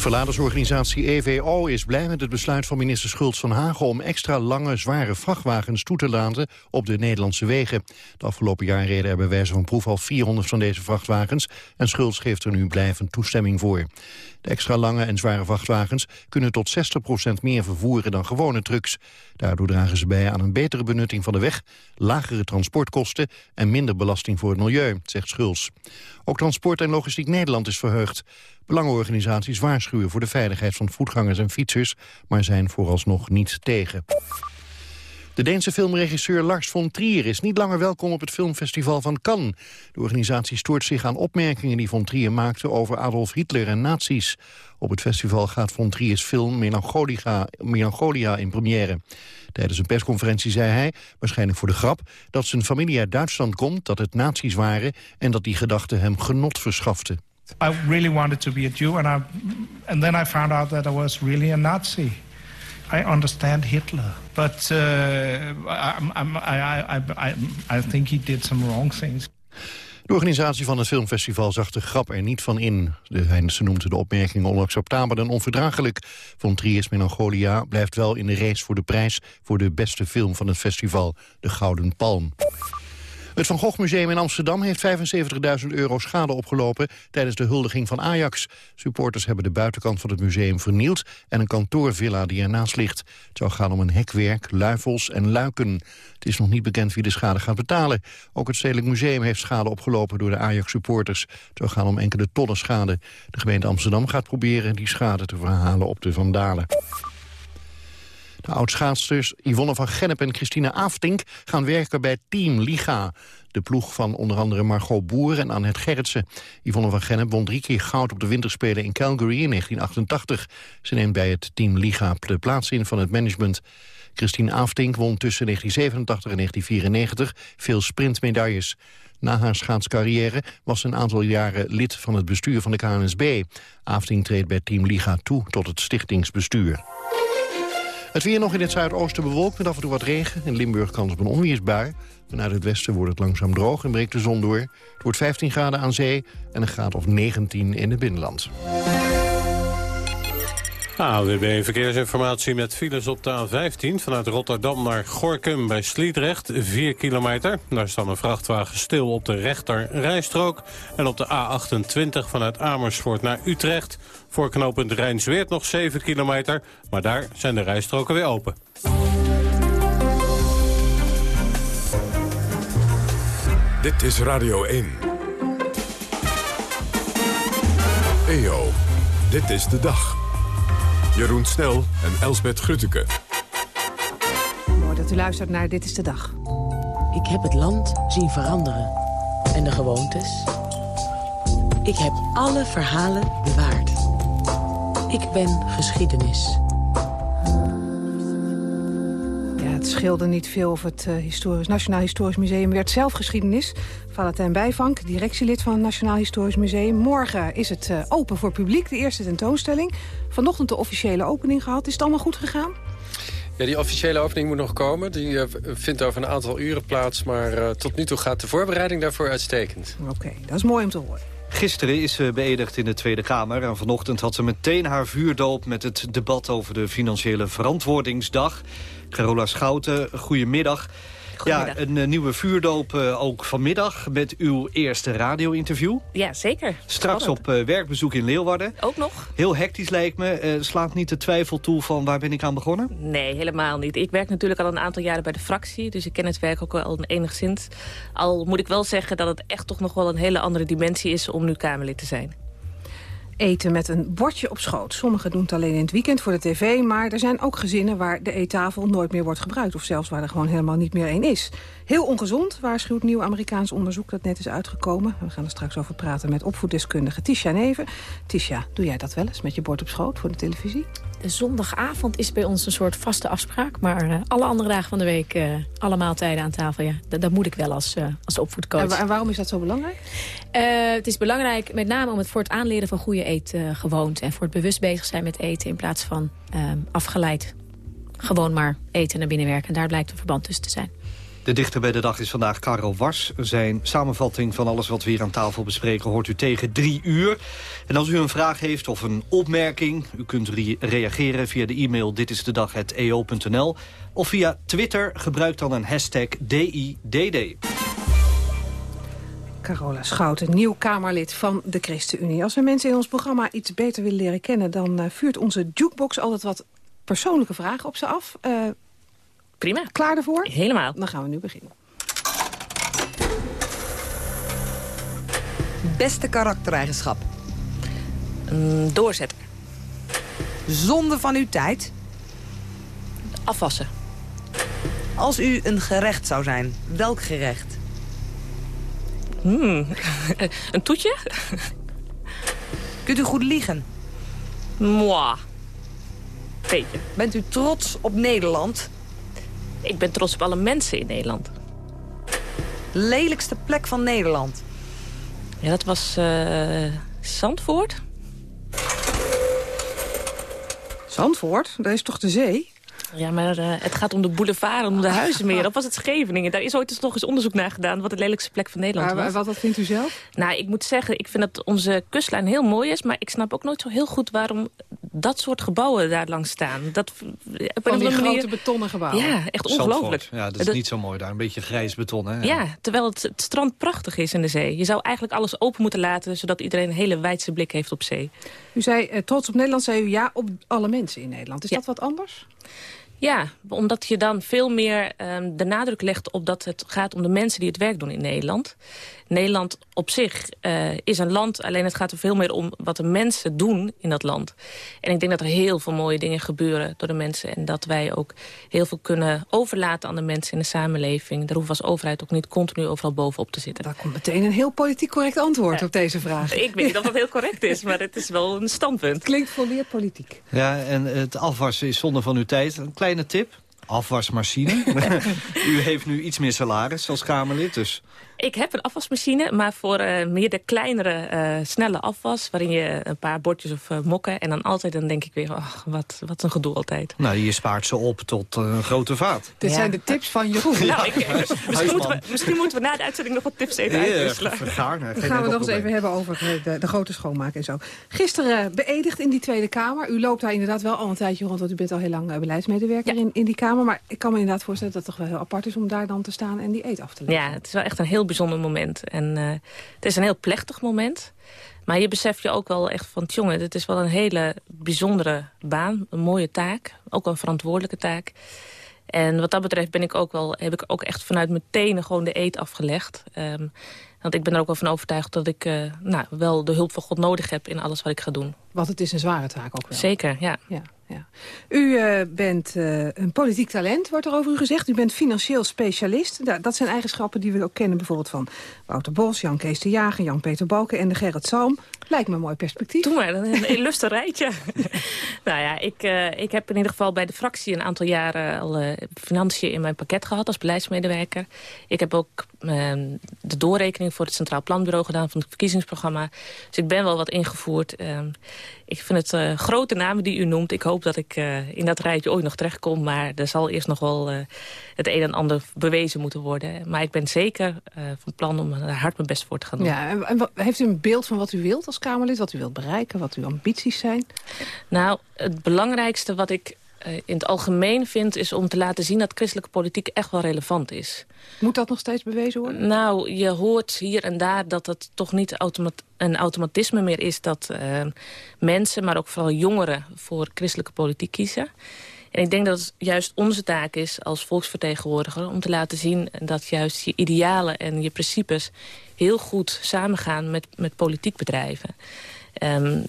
Verladersorganisatie EVO is blij met het besluit van minister Schultz van Hagen... om extra lange, zware vrachtwagens toe te laten op de Nederlandse wegen. De afgelopen jaar reden er bij wijze van proef al 400 van deze vrachtwagens... en Schultz geeft er nu blijvend toestemming voor. De extra lange en zware vrachtwagens kunnen tot 60% meer vervoeren dan gewone trucks. Daardoor dragen ze bij aan een betere benutting van de weg, lagere transportkosten en minder belasting voor het milieu, zegt Schulz. Ook Transport en Logistiek Nederland is verheugd. Belangenorganisaties waarschuwen voor de veiligheid van voetgangers en fietsers, maar zijn vooralsnog niet tegen. De Deense filmregisseur Lars von Trier is niet langer welkom op het filmfestival van Cannes. De organisatie stoort zich aan opmerkingen die von Trier maakte over Adolf Hitler en nazi's. Op het festival gaat von Trier's film Melancholia, Melancholia in première. Tijdens een persconferentie zei hij, waarschijnlijk voor de grap... dat zijn familie uit Duitsland komt, dat het nazi's waren... en dat die gedachte hem genot verschafte. I really wanted to be a Jew, and, I, and then I found out that I was really a Nazi. I understand Hitler, but uh, I, I, I, I, think he did some wrong things. De organisatie van het filmfestival zag de grap er niet van in. De noemde de opmerkingen onacceptabel en onverdraaglijk. Von Trier's Melancholia blijft wel in de race voor de prijs... voor de beste film van het festival, de Gouden Palm. Het Van Gogh Museum in Amsterdam heeft 75.000 euro schade opgelopen tijdens de huldiging van Ajax. Supporters hebben de buitenkant van het museum vernield en een kantoorvilla die ernaast ligt. Het zou gaan om een hekwerk, luifels en luiken. Het is nog niet bekend wie de schade gaat betalen. Ook het Stedelijk Museum heeft schade opgelopen door de Ajax-supporters. Het zou gaan om enkele tonnen schade. De gemeente Amsterdam gaat proberen die schade te verhalen op de vandalen. De oud-schaatsters Yvonne van Gennep en Christina Aftink gaan werken bij Team Liga. De ploeg van onder andere Margot Boer en Annette Gerritsen. Yvonne van Gennep won drie keer goud op de winterspelen in Calgary in 1988. Ze neemt bij het Team Liga de plaats in van het management. Christine Aftink won tussen 1987 en 1994 veel sprintmedailles. Na haar schaatscarrière was ze een aantal jaren lid van het bestuur van de KNSB. Aftink treedt bij Team Liga toe tot het stichtingsbestuur. Het weer nog in het zuidoosten bewolkt met af en toe wat regen. In Limburg kans op een onweersbui. Vanuit het westen wordt het langzaam droog en breekt de zon door. Het wordt 15 graden aan zee en een graad of 19 in het binnenland. AWB Verkeersinformatie met files op de A15 vanuit Rotterdam naar Gorkum bij Sliedrecht, 4 kilometer. Daar staat een vrachtwagen stil op de rechter rijstrook. En op de A28 vanuit Amersfoort naar Utrecht voor knooppunt Rijnsweert nog 7 kilometer, maar daar zijn de rijstroken weer open. Dit is Radio 1. EO, dit is de dag. Jeroen Snel en Elsbet Grutteke. Mooi dat u luistert naar Dit is de Dag. Ik heb het land zien veranderen. En de gewoontes. Ik heb alle verhalen bewaard. Ik ben geschiedenis. Het scheelde niet veel of het uh, historisch, Nationaal Historisch Museum werd zelf geschiedenis. Valentijn Bijvank, directielid van het Nationaal Historisch Museum. Morgen is het uh, open voor publiek, de eerste tentoonstelling. Vanochtend de officiële opening gehad. Is het allemaal goed gegaan? Ja, die officiële opening moet nog komen. Die uh, vindt over een aantal uren plaats. Maar uh, tot nu toe gaat de voorbereiding daarvoor uitstekend. Oké, dat is mooi om te horen. Gisteren is ze beëdigd in de Tweede Kamer. En vanochtend had ze meteen haar vuurdoop met het debat over de financiële verantwoordingsdag. Carola Schouten, goedemiddag. Ja, een uh, nieuwe vuurdoop uh, ook vanmiddag met uw eerste radio-interview. Ja, zeker. Straks op uh, werkbezoek in Leeuwarden. Ook nog. Heel hectisch lijkt me. slaat niet de twijfel toe van waar ben ik aan begonnen? Nee, helemaal niet. Ik werk natuurlijk al een aantal jaren bij de fractie. Dus ik ken het werk ook wel enigszins. Al moet ik wel zeggen dat het echt toch nog wel een hele andere dimensie is om nu Kamerlid te zijn eten met een bordje op schoot. Sommigen doen het alleen in het weekend voor de tv... maar er zijn ook gezinnen waar de eettafel nooit meer wordt gebruikt... of zelfs waar er gewoon helemaal niet meer één is. Heel ongezond, waarschuwt nieuw Amerikaans onderzoek dat net is uitgekomen. We gaan er straks over praten met opvoeddeskundige Tisha Neven. Tisha, doe jij dat wel eens met je bord op schoot voor de televisie? De zondagavond is bij ons een soort vaste afspraak. Maar uh, alle andere dagen van de week, uh, alle maaltijden aan tafel, ja, dat, dat moet ik wel als, uh, als opvoedcoach. En, waarom is dat zo belangrijk? het is belangrijk met name om het voor het aanleren van goede eetgewoonten. en voor het bewust bezig zijn met eten in plaats van afgeleid. Gewoon maar eten naar binnen werken. En daar blijkt een verband tussen te zijn. De dichter bij de dag is vandaag Karel Wars. Zijn samenvatting van alles wat we hier aan tafel bespreken... hoort u tegen drie uur. En als u een vraag heeft of een opmerking... u kunt reageren via de e-mail ditistedag.eo.nl... of via Twitter, gebruik dan een hashtag DIDD. Carola Schouten, nieuw Kamerlid van de ChristenUnie. Als we mensen in ons programma iets beter willen leren kennen... dan uh, vuurt onze jukebox altijd wat persoonlijke vragen op ze af. Uh, Prima. Klaar ervoor? Helemaal. Dan gaan we nu beginnen. Beste karaktereigenschap? Een doorzetter. Zonde van uw tijd? Afwassen. Als u een gerecht zou zijn, welk gerecht? Hmm. een toetje? Kunt u goed liegen? Moi. Beetje. Bent u trots op Nederland? Ik ben trots op alle mensen in Nederland. Lelijkste plek van Nederland? Ja, dat was uh, Zandvoort. Zandvoort? Dat is toch de zee? Ja, maar uh, het gaat om de boulevard, om de huizen meer. Dat was het Scheveningen. Daar is ooit eens nog eens onderzoek naar gedaan... wat de lelijkste plek van Nederland maar, was. Wat, wat vindt u zelf? Nou, ik moet zeggen, ik vind dat onze kustlijn heel mooi is... maar ik snap ook nooit zo heel goed waarom dat soort gebouwen daar langs staan. Dat, van die grote betonnen gebouwen. Ja, echt ongelooflijk. Ja, dat is niet zo mooi daar. Een beetje grijs beton, hè? Ja, terwijl het, het, strand prachtig is in de zee. Je zou eigenlijk alles open moeten laten... zodat iedereen een hele wijdse blik heeft op zee. U zei, eh, trots op Nederland, zei u ja op alle mensen in Nederland. Is dat wat anders? Ja, omdat je dan veel meer um, de nadruk legt op dat het gaat om de mensen die het werk doen in Nederland. Nederland op zich uh, is een land, alleen het gaat er veel meer om wat de mensen doen in dat land. En ik denk dat er heel veel mooie dingen gebeuren door de mensen. En dat wij ook heel veel kunnen overlaten aan de mensen in de samenleving. Daar hoeven we als overheid ook niet continu overal bovenop te zitten. Daar komt meteen een heel politiek correct antwoord op deze vraag. Ik weet niet of dat heel correct is, maar het is wel een standpunt. Klinkt volleerd politiek. Ja, en het afwassen is zonde van uw tijd. Een kleine tip afwasmachine. U heeft nu iets meer salaris als Kamerlid, dus... Ik heb een afwasmachine, maar voor uh, meer de kleinere, uh, snelle afwas... waarin je een paar bordjes of uh, mokken... en dan altijd dan denk ik weer, ach, wat, wat een gedoe altijd. Nou, je spaart ze op tot een grote vaat. Dit ja. zijn de tips van Jeroen. Ja. Nou, ik, misschien, moeten we, misschien moeten we na de uitzending nog wat tips even uitwisselen. Vergaarne, dan gaan we nog eens even hebben over de, de, grote schoonmaak en zo. Gisteren beëdigd in die Tweede Kamer. U loopt daar inderdaad wel al een tijdje rond... want u bent al heel lang beleidsmedewerker in, in die Kamer. Maar ik kan me inderdaad voorstellen dat het toch wel heel apart is... om daar dan te staan en die eet af te leggen. Ja, het is wel echt een heel bijzonder moment. En uh, het is een heel plechtig moment. Maar je beseft je ook wel echt van, jongen, dit is wel een hele bijzondere baan. Een mooie taak, ook een verantwoordelijke taak. En wat dat betreft ben ik ook wel, heb ik ook echt vanuit mijn tenen gewoon de eet afgelegd. Um, want ik ben er ook wel van overtuigd dat ik uh, nou, wel de hulp van God nodig heb in alles wat ik ga doen. Want het is een zware taak ook wel. Zeker, ja. ja, ja. U uh, bent uh, een politiek talent, wordt er over u gezegd. U bent financieel specialist. Da dat zijn eigenschappen die we ook kennen bijvoorbeeld van Wouter Bos, Jan Kees de Jager, Jan-Peter Balken en de Gerrit Salm. Lijkt me een mooi perspectief. Doe maar, een illustre rijtje. nou ja, ik, uh, ik heb in ieder geval bij de fractie een aantal jaren al financiën in mijn pakket gehad als beleidsmedewerker. Ik heb ook uh, de doorrekening voor het Centraal Planbureau gedaan van het verkiezingsprogramma. Dus ik ben wel wat ingevoerd. Ik vind het uh, grote namen die u noemt. Ik hoop dat ik uh, in dat rijtje ooit nog terechtkom. Maar er zal eerst nog wel uh, het een en ander bewezen moeten worden. Maar ik ben zeker van plan om er hard mijn best voor te gaan doen. Ja, en, en wat, heeft u een beeld van wat u wilt als Kamerlid? Wat u wilt bereiken? Wat uw ambities zijn? Nou, het belangrijkste wat ik in het algemeen vind... is om te laten zien dat christelijke politiek echt wel relevant is. Moet dat nog steeds bewezen worden? Nou, je hoort hier en daar dat het toch niet automat een automatisme meer is... dat uh, mensen, maar ook vooral jongeren, voor christelijke politiek kiezen. En ik denk dat het juist onze taak is als volksvertegenwoordiger... om te laten zien dat juist je idealen en je principes... heel goed samengaan met, met politiek bedrijven. Um,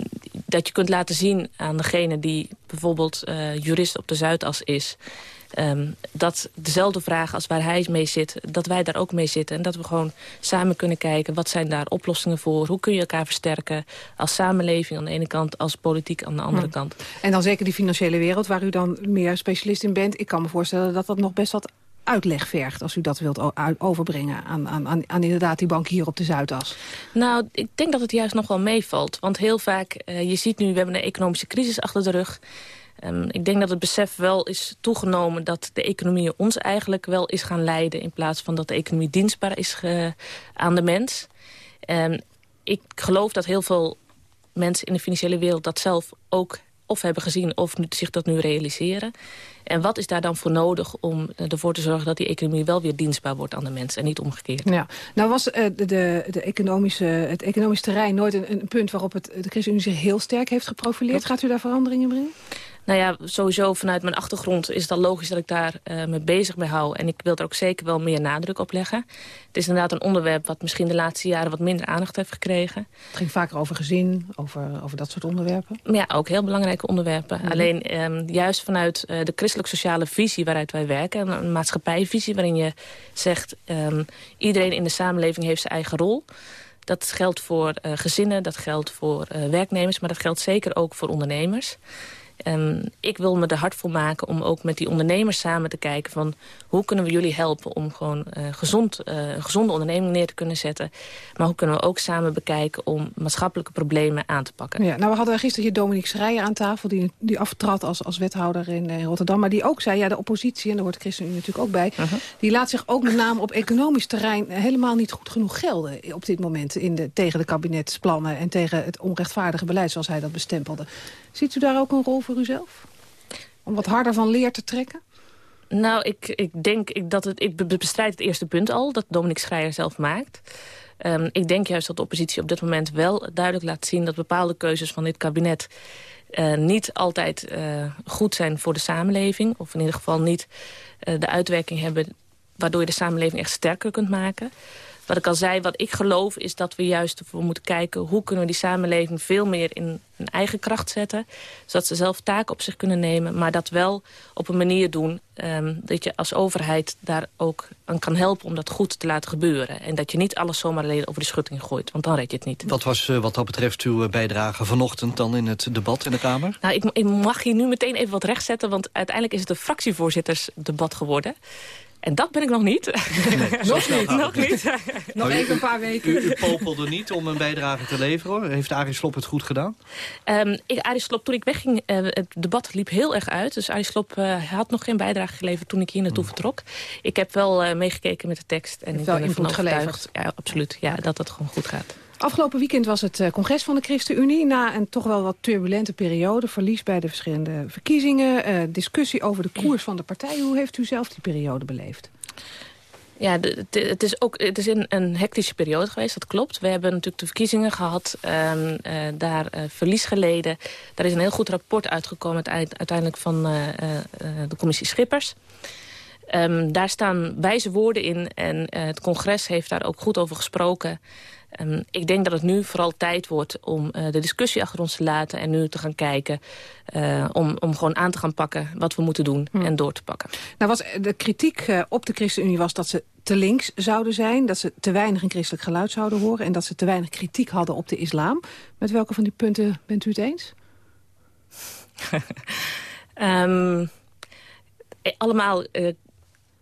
dat je kunt laten zien aan degene die bijvoorbeeld uh, jurist op de Zuidas is... Um, dat dezelfde vraag als waar hij mee zit, dat wij daar ook mee zitten. En dat we gewoon samen kunnen kijken, wat zijn daar oplossingen voor? Hoe kun je elkaar versterken als samenleving aan de ene kant, als politiek aan de andere hm. kant? En dan zeker die financiële wereld, waar u dan meer specialist in bent. Ik kan me voorstellen dat dat nog best wat uitleg vergt... als u dat wilt overbrengen aan, aan, aan, inderdaad die bank hier op de Zuidas? Nou, ik denk dat het juist nog wel meevalt. Want heel vaak, uh, je ziet nu, we hebben een economische crisis achter de rug... Ehm, ik denk dat het besef wel is toegenomen dat de economie ons eigenlijk wel is gaan leiden... in plaats van dat de economie dienstbaar is aan de mens. Um, ik geloof dat heel veel mensen in de financiële wereld dat zelf ook of hebben gezien of zich dat nu realiseren. En wat is daar dan voor nodig om ervoor te zorgen... dat die economie wel weer dienstbaar wordt aan de mensen en niet omgekeerd? Ja. Nou was uh, de, de economische, het economisch terrein nooit een, een punt... waarop het, de ChristenUnie zich heel sterk heeft geprofileerd. Gaat u daar veranderingen brengen? Nou ja, sowieso vanuit mijn achtergrond is het al logisch dat ik daar uh, me bezig mee hou. En ik wil er ook zeker wel meer nadruk op leggen. Het is inderdaad een onderwerp wat misschien de laatste jaren wat minder aandacht heeft gekregen. Het ging vaker over gezin, over, over dat soort onderwerpen? Ja, ook heel belangrijke onderwerpen. Mhm. Alleen um, juist vanuit uh, de christelijk-sociale visie waaruit wij werken... een maatschappijvisie waarin je zegt... Um, iedereen in de samenleving heeft zijn eigen rol... Dat geldt voor uh, gezinnen, dat geldt voor werknemers... maar dat geldt zeker ook voor ondernemers. Um, ik wil me er hard voor maken om ook met die ondernemers samen te kijken... van hoe kunnen we jullie helpen om gewoon uh, gezond, uh, een gezonde onderneming neer te kunnen zetten. Maar hoe kunnen we ook samen bekijken om maatschappelijke problemen aan te pakken. Ja, nou, we hadden gisteren hier Dominique Schreier aan tafel... die, die aftrad als, als wethouder in, in Rotterdam. Maar die ook zei, ja, de oppositie, en daar hoort ChristenUnie natuurlijk ook bij... Uh -huh. die laat zich ook met name op economisch terrein helemaal niet goed genoeg gelden... op dit moment in de, tegen de kabinetsplannen en tegen het onrechtvaardige beleid... zoals hij dat bestempelde. Ziet u daar ook een rol voor uzelf? Om wat harder van leer te trekken? Nou, ik, ik denk ik dat het... Ik bestrijd het eerste punt al, dat Dominique Schreier zelf maakt. Um, ik denk juist dat de oppositie op dit moment wel duidelijk laat zien... dat bepaalde keuzes van dit kabinet uh, niet altijd uh, goed zijn voor de samenleving. Of in ieder geval niet uh, de uitwerking hebben... waardoor je de samenleving echt sterker kunt maken. Wat ik al zei, wat ik geloof is dat we juist ervoor moeten kijken... hoe kunnen we die samenleving veel meer in hun eigen kracht zetten. Zodat ze zelf taken op zich kunnen nemen. Maar dat wel op een manier doen um, dat je als overheid daar ook aan kan helpen... om dat goed te laten gebeuren. En dat je niet alles zomaar alleen over de schutting gooit. Want dan red je het niet. Wat was uh, wat dat betreft uw bijdrage vanochtend dan in het debat in de Kamer? Nou, ik, ik mag hier nu meteen even wat rechtzetten. Want uiteindelijk is het een fractievoorzittersdebat geworden. En dat ben ik nog niet. Nee, nog niet. nog niet. nog even een paar weken. U, u, popelde niet om een bijdrage te leveren. Heeft Arie Slop het goed gedaan? Um, ik, Arie Slop, toen ik wegging, uh, het debat liep heel erg uit. Dus Arie Slop uh, had nog geen bijdrage geleverd toen ik hier naartoe hmm. vertrok. Ik heb wel uh, meegekeken met de tekst. En ik wel ben ervan geleverd. Ja, absoluut. Ja, dat het gewoon goed gaat. Afgelopen weekend was het congres van de ChristenUnie. Na een toch wel wat turbulente periode. Verlies bij de verschillende verkiezingen. Uh, discussie over de koers van de partij. Hoe heeft u zelf die periode beleefd? Ja, het is ook het is in een hectische periode geweest, dat klopt. We hebben natuurlijk de verkiezingen gehad, um, uh, daar uh, verlies geleden. Daar is een heel goed rapport uitgekomen uiteindelijk van de commissie Schippers. Um, daar staan wijze woorden in en het congres heeft daar ook goed over gesproken. Um, ik denk dat het nu vooral tijd wordt om uh, de discussie achter ons te laten... en nu te gaan kijken uh, om, om gewoon aan te gaan pakken wat we moeten doen hmm. en door te pakken. Nou was de kritiek uh, op de ChristenUnie was dat ze te links zouden zijn... dat ze te weinig een christelijk geluid zouden horen... en dat ze te weinig kritiek hadden op de islam. Met welke van die punten bent u het eens? um, allemaal...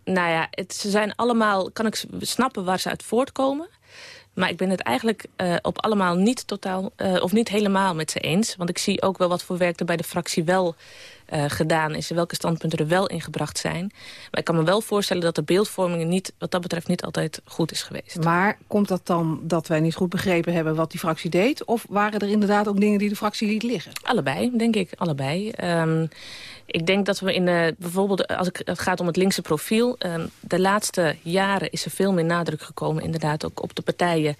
nou ja, het, ze zijn allemaal... kan ik snappen waar ze uit voortkomen... Maar ik ben het eigenlijk uh, op allemaal niet totaal, uh, of niet helemaal met ze eens. Want ik zie ook wel wat voor werk er bij de fractie wel uh, gedaan is... en welke standpunten er wel ingebracht zijn. Maar ik kan me wel voorstellen dat de beeldvorming niet, wat dat betreft niet altijd goed is geweest. Maar komt dat dan dat wij niet goed begrepen hebben wat die fractie deed? Of waren er inderdaad ook dingen die de fractie liet liggen? Allebei, denk ik. Allebei. Um, ik denk dat we in de, bijvoorbeeld, als het gaat om het linkse profiel... Um, de laatste jaren is er veel meer nadruk gekomen... inderdaad ook op de partijen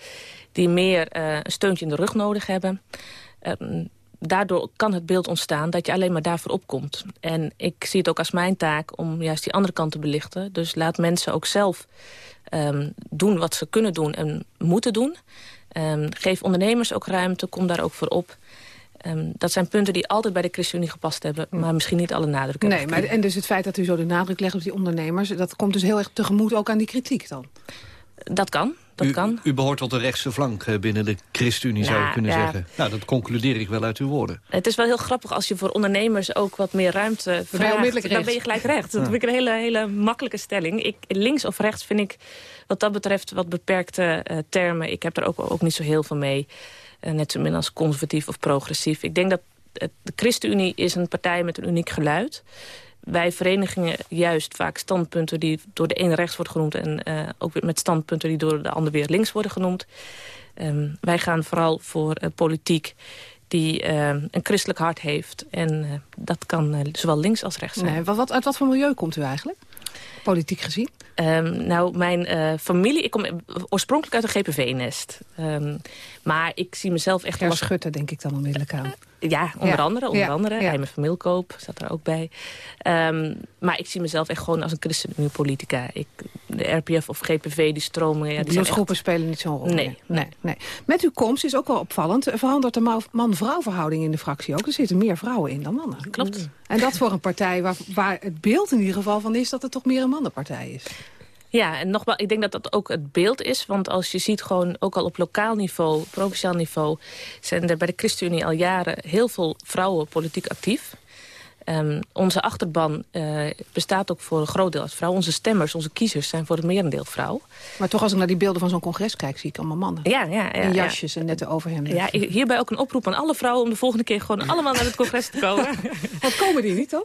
die meer uh, een steuntje in de rug nodig hebben. Um, daardoor kan het beeld ontstaan dat je alleen maar daarvoor opkomt. En ik zie het ook als mijn taak om juist die andere kant te belichten. Dus laat mensen ook zelf um, doen wat ze kunnen doen en moeten doen. Um, geef ondernemers ook ruimte, kom daar ook voor op. Um, dat zijn punten die altijd bij de ChristenUnie gepast hebben... Hm. maar misschien niet alle nadruk hebben. Nee, maar, en dus het feit dat u zo de nadruk legt op die ondernemers... dat komt dus heel erg tegemoet ook aan die kritiek dan? Dat kan, dat u, kan. U behoort tot de rechtse flank eh, binnen de ChristenUnie, zou je kunnen ja. zeggen. Nou, dat concludeer ik wel uit uw woorden. Het is wel heel grappig als je voor ondernemers ook wat meer ruimte vraagt. Dan ben je gelijk recht. Dat ja. vind ik een hele, hele makkelijke stelling. Ik, links of rechts vind ik wat dat betreft wat beperkte uh, termen. Ik heb er ook, ook niet zo heel veel mee. Uh, net zo min als conservatief of progressief. Ik denk dat de ChristenUnie is een partij met een uniek geluid wij verenigingen juist vaak standpunten die door de ene rechts wordt genoemd... en uh, ook met standpunten die door de ander weer links worden genoemd. Um, wij gaan vooral voor uh, politiek die uh, een christelijk hart heeft. En dat kan zowel links als rechts zijn. Nee, wat, uit wat voor milieu komt u eigenlijk? Politiek gezien? Um, nou, mijn familie... Ik kom oorspronkelijk uit een GPV-nest. Um, maar ik zie mezelf echt... Ger Schutte, denk ik dan onmiddellijk aan. Ja, onder andere. Onder ja. andere. Ja. van Milkoop zat er ook bij. Um, maar ik zie mezelf echt gewoon als een ChristenUnie-politica. De RPF of GPV, die stromen... Ja, die groepen spelen niet zo'n rol. Nee, nee, nee. Met uw komst is ook wel opvallend. Verandert de man-vrouw verhouding in de fractie ook. Er zitten meer vrouwen in dan mannen. Klopt. En dat voor een partij waar, waar het beeld in ieder geval van is... dat het toch meer een mannenpartij is. Ja, en nogmaals, ik denk dat dat ook het beeld is. Want als je ziet gewoon, ook al op lokaal niveau, provinciaal niveau... zijn er bij de ChristenUnie al jaren heel veel vrouwen politiek actief. Um, onze achterban uh, bestaat ook voor een groot deel uit vrouwen. Onze stemmers, onze kiezers zijn voor het merendeel vrouw. Maar toch als ik naar die beelden van zo'n congres kijk... zie ik allemaal mannen. Ja, ja, ja, In jasjes en nette overhemden. Ja, hierbij ook een oproep aan alle vrouwen... om de volgende keer gewoon allemaal naar het congres te komen. wat komen die niet dan?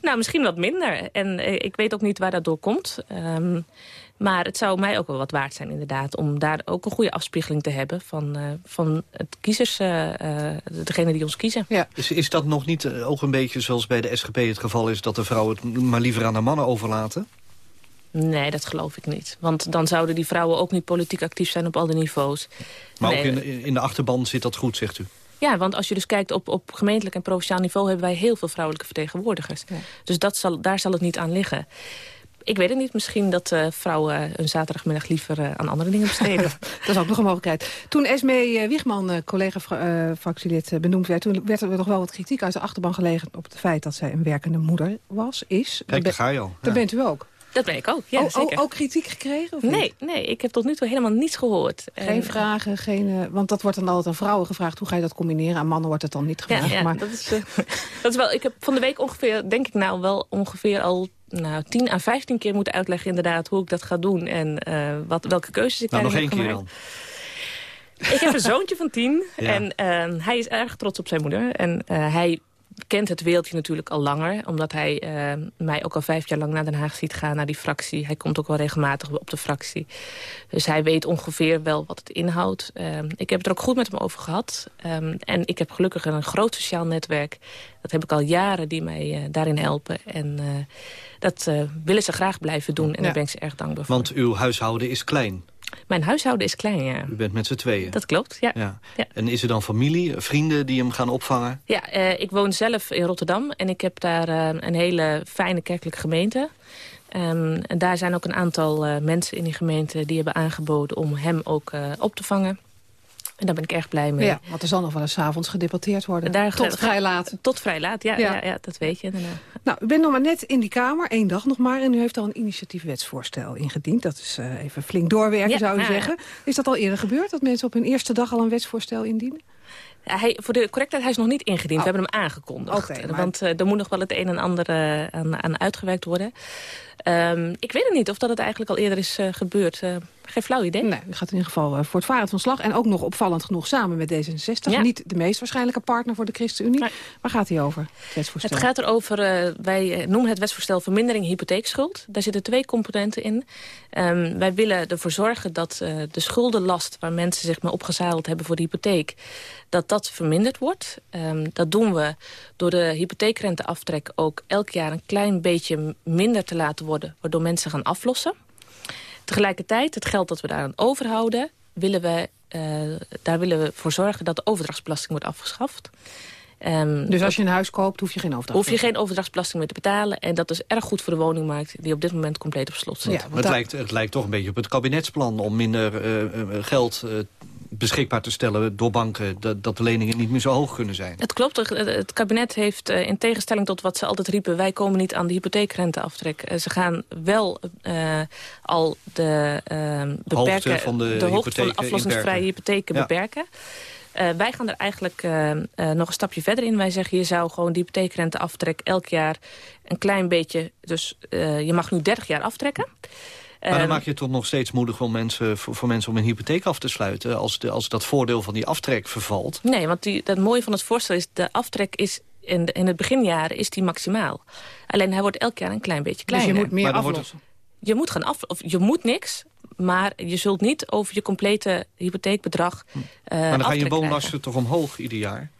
Nou, misschien wat minder. En uh, ik weet ook niet waar dat door komt. Um, maar het zou mij ook wel wat waard zijn inderdaad... om daar ook een goede afspiegeling te hebben van, uh, van het kiezers, uh, uh, degene die ons kiezen. Ja. Is, is dat nog niet ook een beetje zoals bij de SGP het geval is... dat de vrouwen het maar liever aan de mannen overlaten? Nee, dat geloof ik niet. Want dan zouden die vrouwen ook niet politiek actief zijn op alle niveaus. Maar nee. ook in, in de achterban zit dat goed, zegt u? Ja, want als je dus kijkt op, op gemeentelijk en provinciaal niveau... hebben wij heel veel vrouwelijke vertegenwoordigers. Ja. Dus dat zal, daar zal het niet aan liggen ik weet het niet. Misschien dat uh, vrouwen hun zaterdagmiddag liever uh, aan andere dingen besteden. dat is ook nog een mogelijkheid. Toen Esme Wiegman, uh, collega-fractielid, benoemd werd... toen werd er nog wel wat kritiek uit de achterban gelegen... op het feit dat zij een werkende moeder was, is. Kijk, daar ga je al. Daar bent u ook. Dat ben ik ook, ja, oh, zeker. Ook kritiek gekregen? Of nee, nee, ik heb tot nu toe helemaal niets gehoord. Geen en, vragen, geen... want dat wordt dan altijd aan vrouwen gevraagd. Hoe ga je dat combineren? Aan mannen wordt het dan niet gevraagd. Ja, ja maar... dat, is, dat is wel... Ik heb van de week ongeveer, denk ik nou, wel ongeveer al nou, 10 à 15 keer moeten uitleggen inderdaad hoe ik dat ga doen. En uh, wat, welke keuzes ik nou, nog één keer dan. Ik heb een zoontje van tien ja. en uh, hij is erg trots op zijn moeder. En uh, hij kent het wereldje natuurlijk al langer. Omdat hij uh, mij ook al vijf jaar lang naar Den Haag ziet gaan, naar die fractie. Hij komt ook wel regelmatig op de fractie. Dus hij weet ongeveer wel wat het inhoudt. Uh, ik heb het er ook goed met hem over gehad. Um, en ik heb gelukkig een groot sociaal netwerk. Dat heb ik al jaren die mij uh, daarin helpen. En dat willen ze graag blijven doen. En ja. daar ben ik ze erg dankbaar voor. Want uw huishouden is klein. Mijn huishouden is klein, ja. U bent met z'n tweeën? Dat klopt, ja. ja. ja. En is er dan familie, vrienden die hem gaan opvangen? Ja, uh, ik woon zelf in Rotterdam en ik heb daar uh, een hele fijne kerkelijke gemeente. Um, en daar zijn ook een aantal uh, mensen in die gemeente die hebben aangeboden om hem ook op te vangen. En daar ben ik erg blij mee. Ja, want er zal nog wel eens avonds gedebatteerd worden. Daar tot vrij laat. Tot vrij laat, ja, ja. ja, ja dat weet je inderdaad. Nou, u bent nog maar net in die Kamer, één dag nog maar... en u heeft al een initiatief wetsvoorstel ingediend. Dat is uh, even flink doorwerken, zou u zeggen. Is dat al eerder gebeurd, dat mensen op hun eerste dag al een wetsvoorstel indienen? Hij, voor de correctheid, hij is nog niet ingediend. Oh. We hebben hem aangekondigd. Okay, maar... Want uh, er moet nog wel het een en ander uh, aan, aan uitgewerkt worden. Um, ik weet het niet of dat het eigenlijk al eerder is uh, gebeurd. geen flauw idee. Nee, u gaat in ieder geval voortvarend van slag. En ook nog opvallend genoeg samen met D66. Ja. Niet de meest waarschijnlijke partner voor de ChristenUnie. Waar gaat hij over, het wetsvoorstel? Het gaat erover, wij noemen het wetsvoorstel vermindering hypotheekschuld. Daar zitten twee componenten in. Um, wij willen ervoor zorgen dat de schuldenlast... waar mensen zich mee opgezadeld hebben voor de hypotheek... dat dat verminderd wordt. Um, dat doen we door de hypotheekrenteaftrek ook elk jaar een klein beetje minder te laten worden, waardoor mensen gaan aflossen. Tegelijkertijd, het geld dat we daaraan overhouden, willen we, uh, daar willen we voor zorgen dat de overdrachtsbelasting wordt afgeschaft. Um, dus als je een huis koopt, hoef je geen overdrachtsbelasting? Hoef je geen overdrachtsbelasting meer te betalen. En dat is erg goed voor de woningmarkt, die op dit moment compleet op slot zit. Ja, het, daar... lijkt, het lijkt toch een beetje op het kabinetsplan om minder uh, geld uh, beschikbaar te stellen door banken... Dat, dat, de leningen niet meer zo hoog kunnen zijn. Het klopt. Het kabinet heeft uh, in tegenstelling tot wat ze altijd riepen... wij komen niet aan de hypotheekrenteaftrek. Uh, ze gaan wel uh, al de, beperken, hoogte van de, de, hoogte van de aflossingsvrije hypotheken ja. beperken. Uh, wij gaan er eigenlijk uh, uh, nog een stapje verder in. Wij zeggen, je zou gewoon die hypotheekrenteaftrek elk jaar een klein beetje... dus je mag nu 30 jaar aftrekken. Maar dan maak je het toch nog steeds moedig om mensen, voor, voor, mensen om een hypotheek af te sluiten... als, de, als dat voordeel van die aftrek vervalt? Nee, want die, het mooie van het voorstel is... de aftrek is in, de, in het beginjaren is die maximaal. Alleen hij wordt elk jaar een klein beetje kleiner. Dus je moet meer aflossen? Je moet gaan af, of je moet niks, maar je zult niet over je complete hypotheekbedrag uh, Maar dan gaan je woonlasten toch omhoog ieder jaar?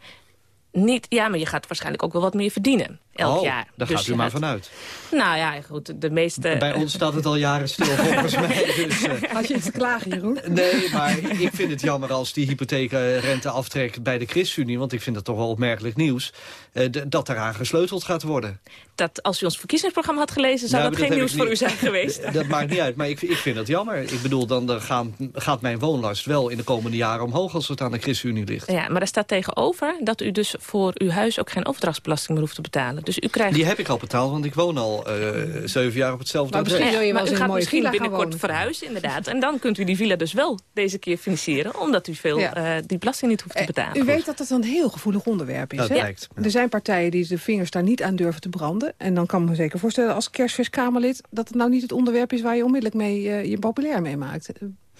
Niet, ja, maar je gaat waarschijnlijk ook wel wat meer verdienen elk oh, jaar. daar dus gaat u maar vanuit. Nou ja, goed, de meeste... Bij ons staat het al jaren stil, volgens mij. Dus, uh... Had je iets te klagen, Jeroen? Nee, maar ik vind het jammer als die hypotheekrente aftrekt bij de ChristenUnie... want ik vind dat toch wel opmerkelijk nieuws... Uh, dat eraan gesleuteld gaat worden. Dat als u ons verkiezingsprogramma had gelezen... zou nou, dat, geen nieuws voor u zijn geweest. dat maakt niet uit, maar ik, ik vind dat jammer. Ik bedoel, dan, dan gaan, gaat mijn woonlast wel in de komende jaren omhoog... als het aan de ChristenUnie ligt. Ja, maar daar staat tegenover dat u dus voor uw huis... ook geen overdrachtsbelasting meer hoeft te betalen. Dus u krijgt... Die heb ik al betaald, want ik woon al uh, zeven jaar op hetzelfde maar adres. Misschien maar u gaat misschien binnenkort verhuizen, inderdaad. En dan kunt u die villa dus wel deze keer financieren... omdat u veel uh, die belasting niet hoeft te betalen. U weet dat het een heel gevoelig onderwerp is. Dat hè? lijkt. Er zijn partijen die de vingers daar niet aan durven te branden. En dan kan ik me zeker voorstellen als kerstviskamerlid... dat het nou niet het onderwerp is waar je onmiddellijk mee uh, je populair mee maakt.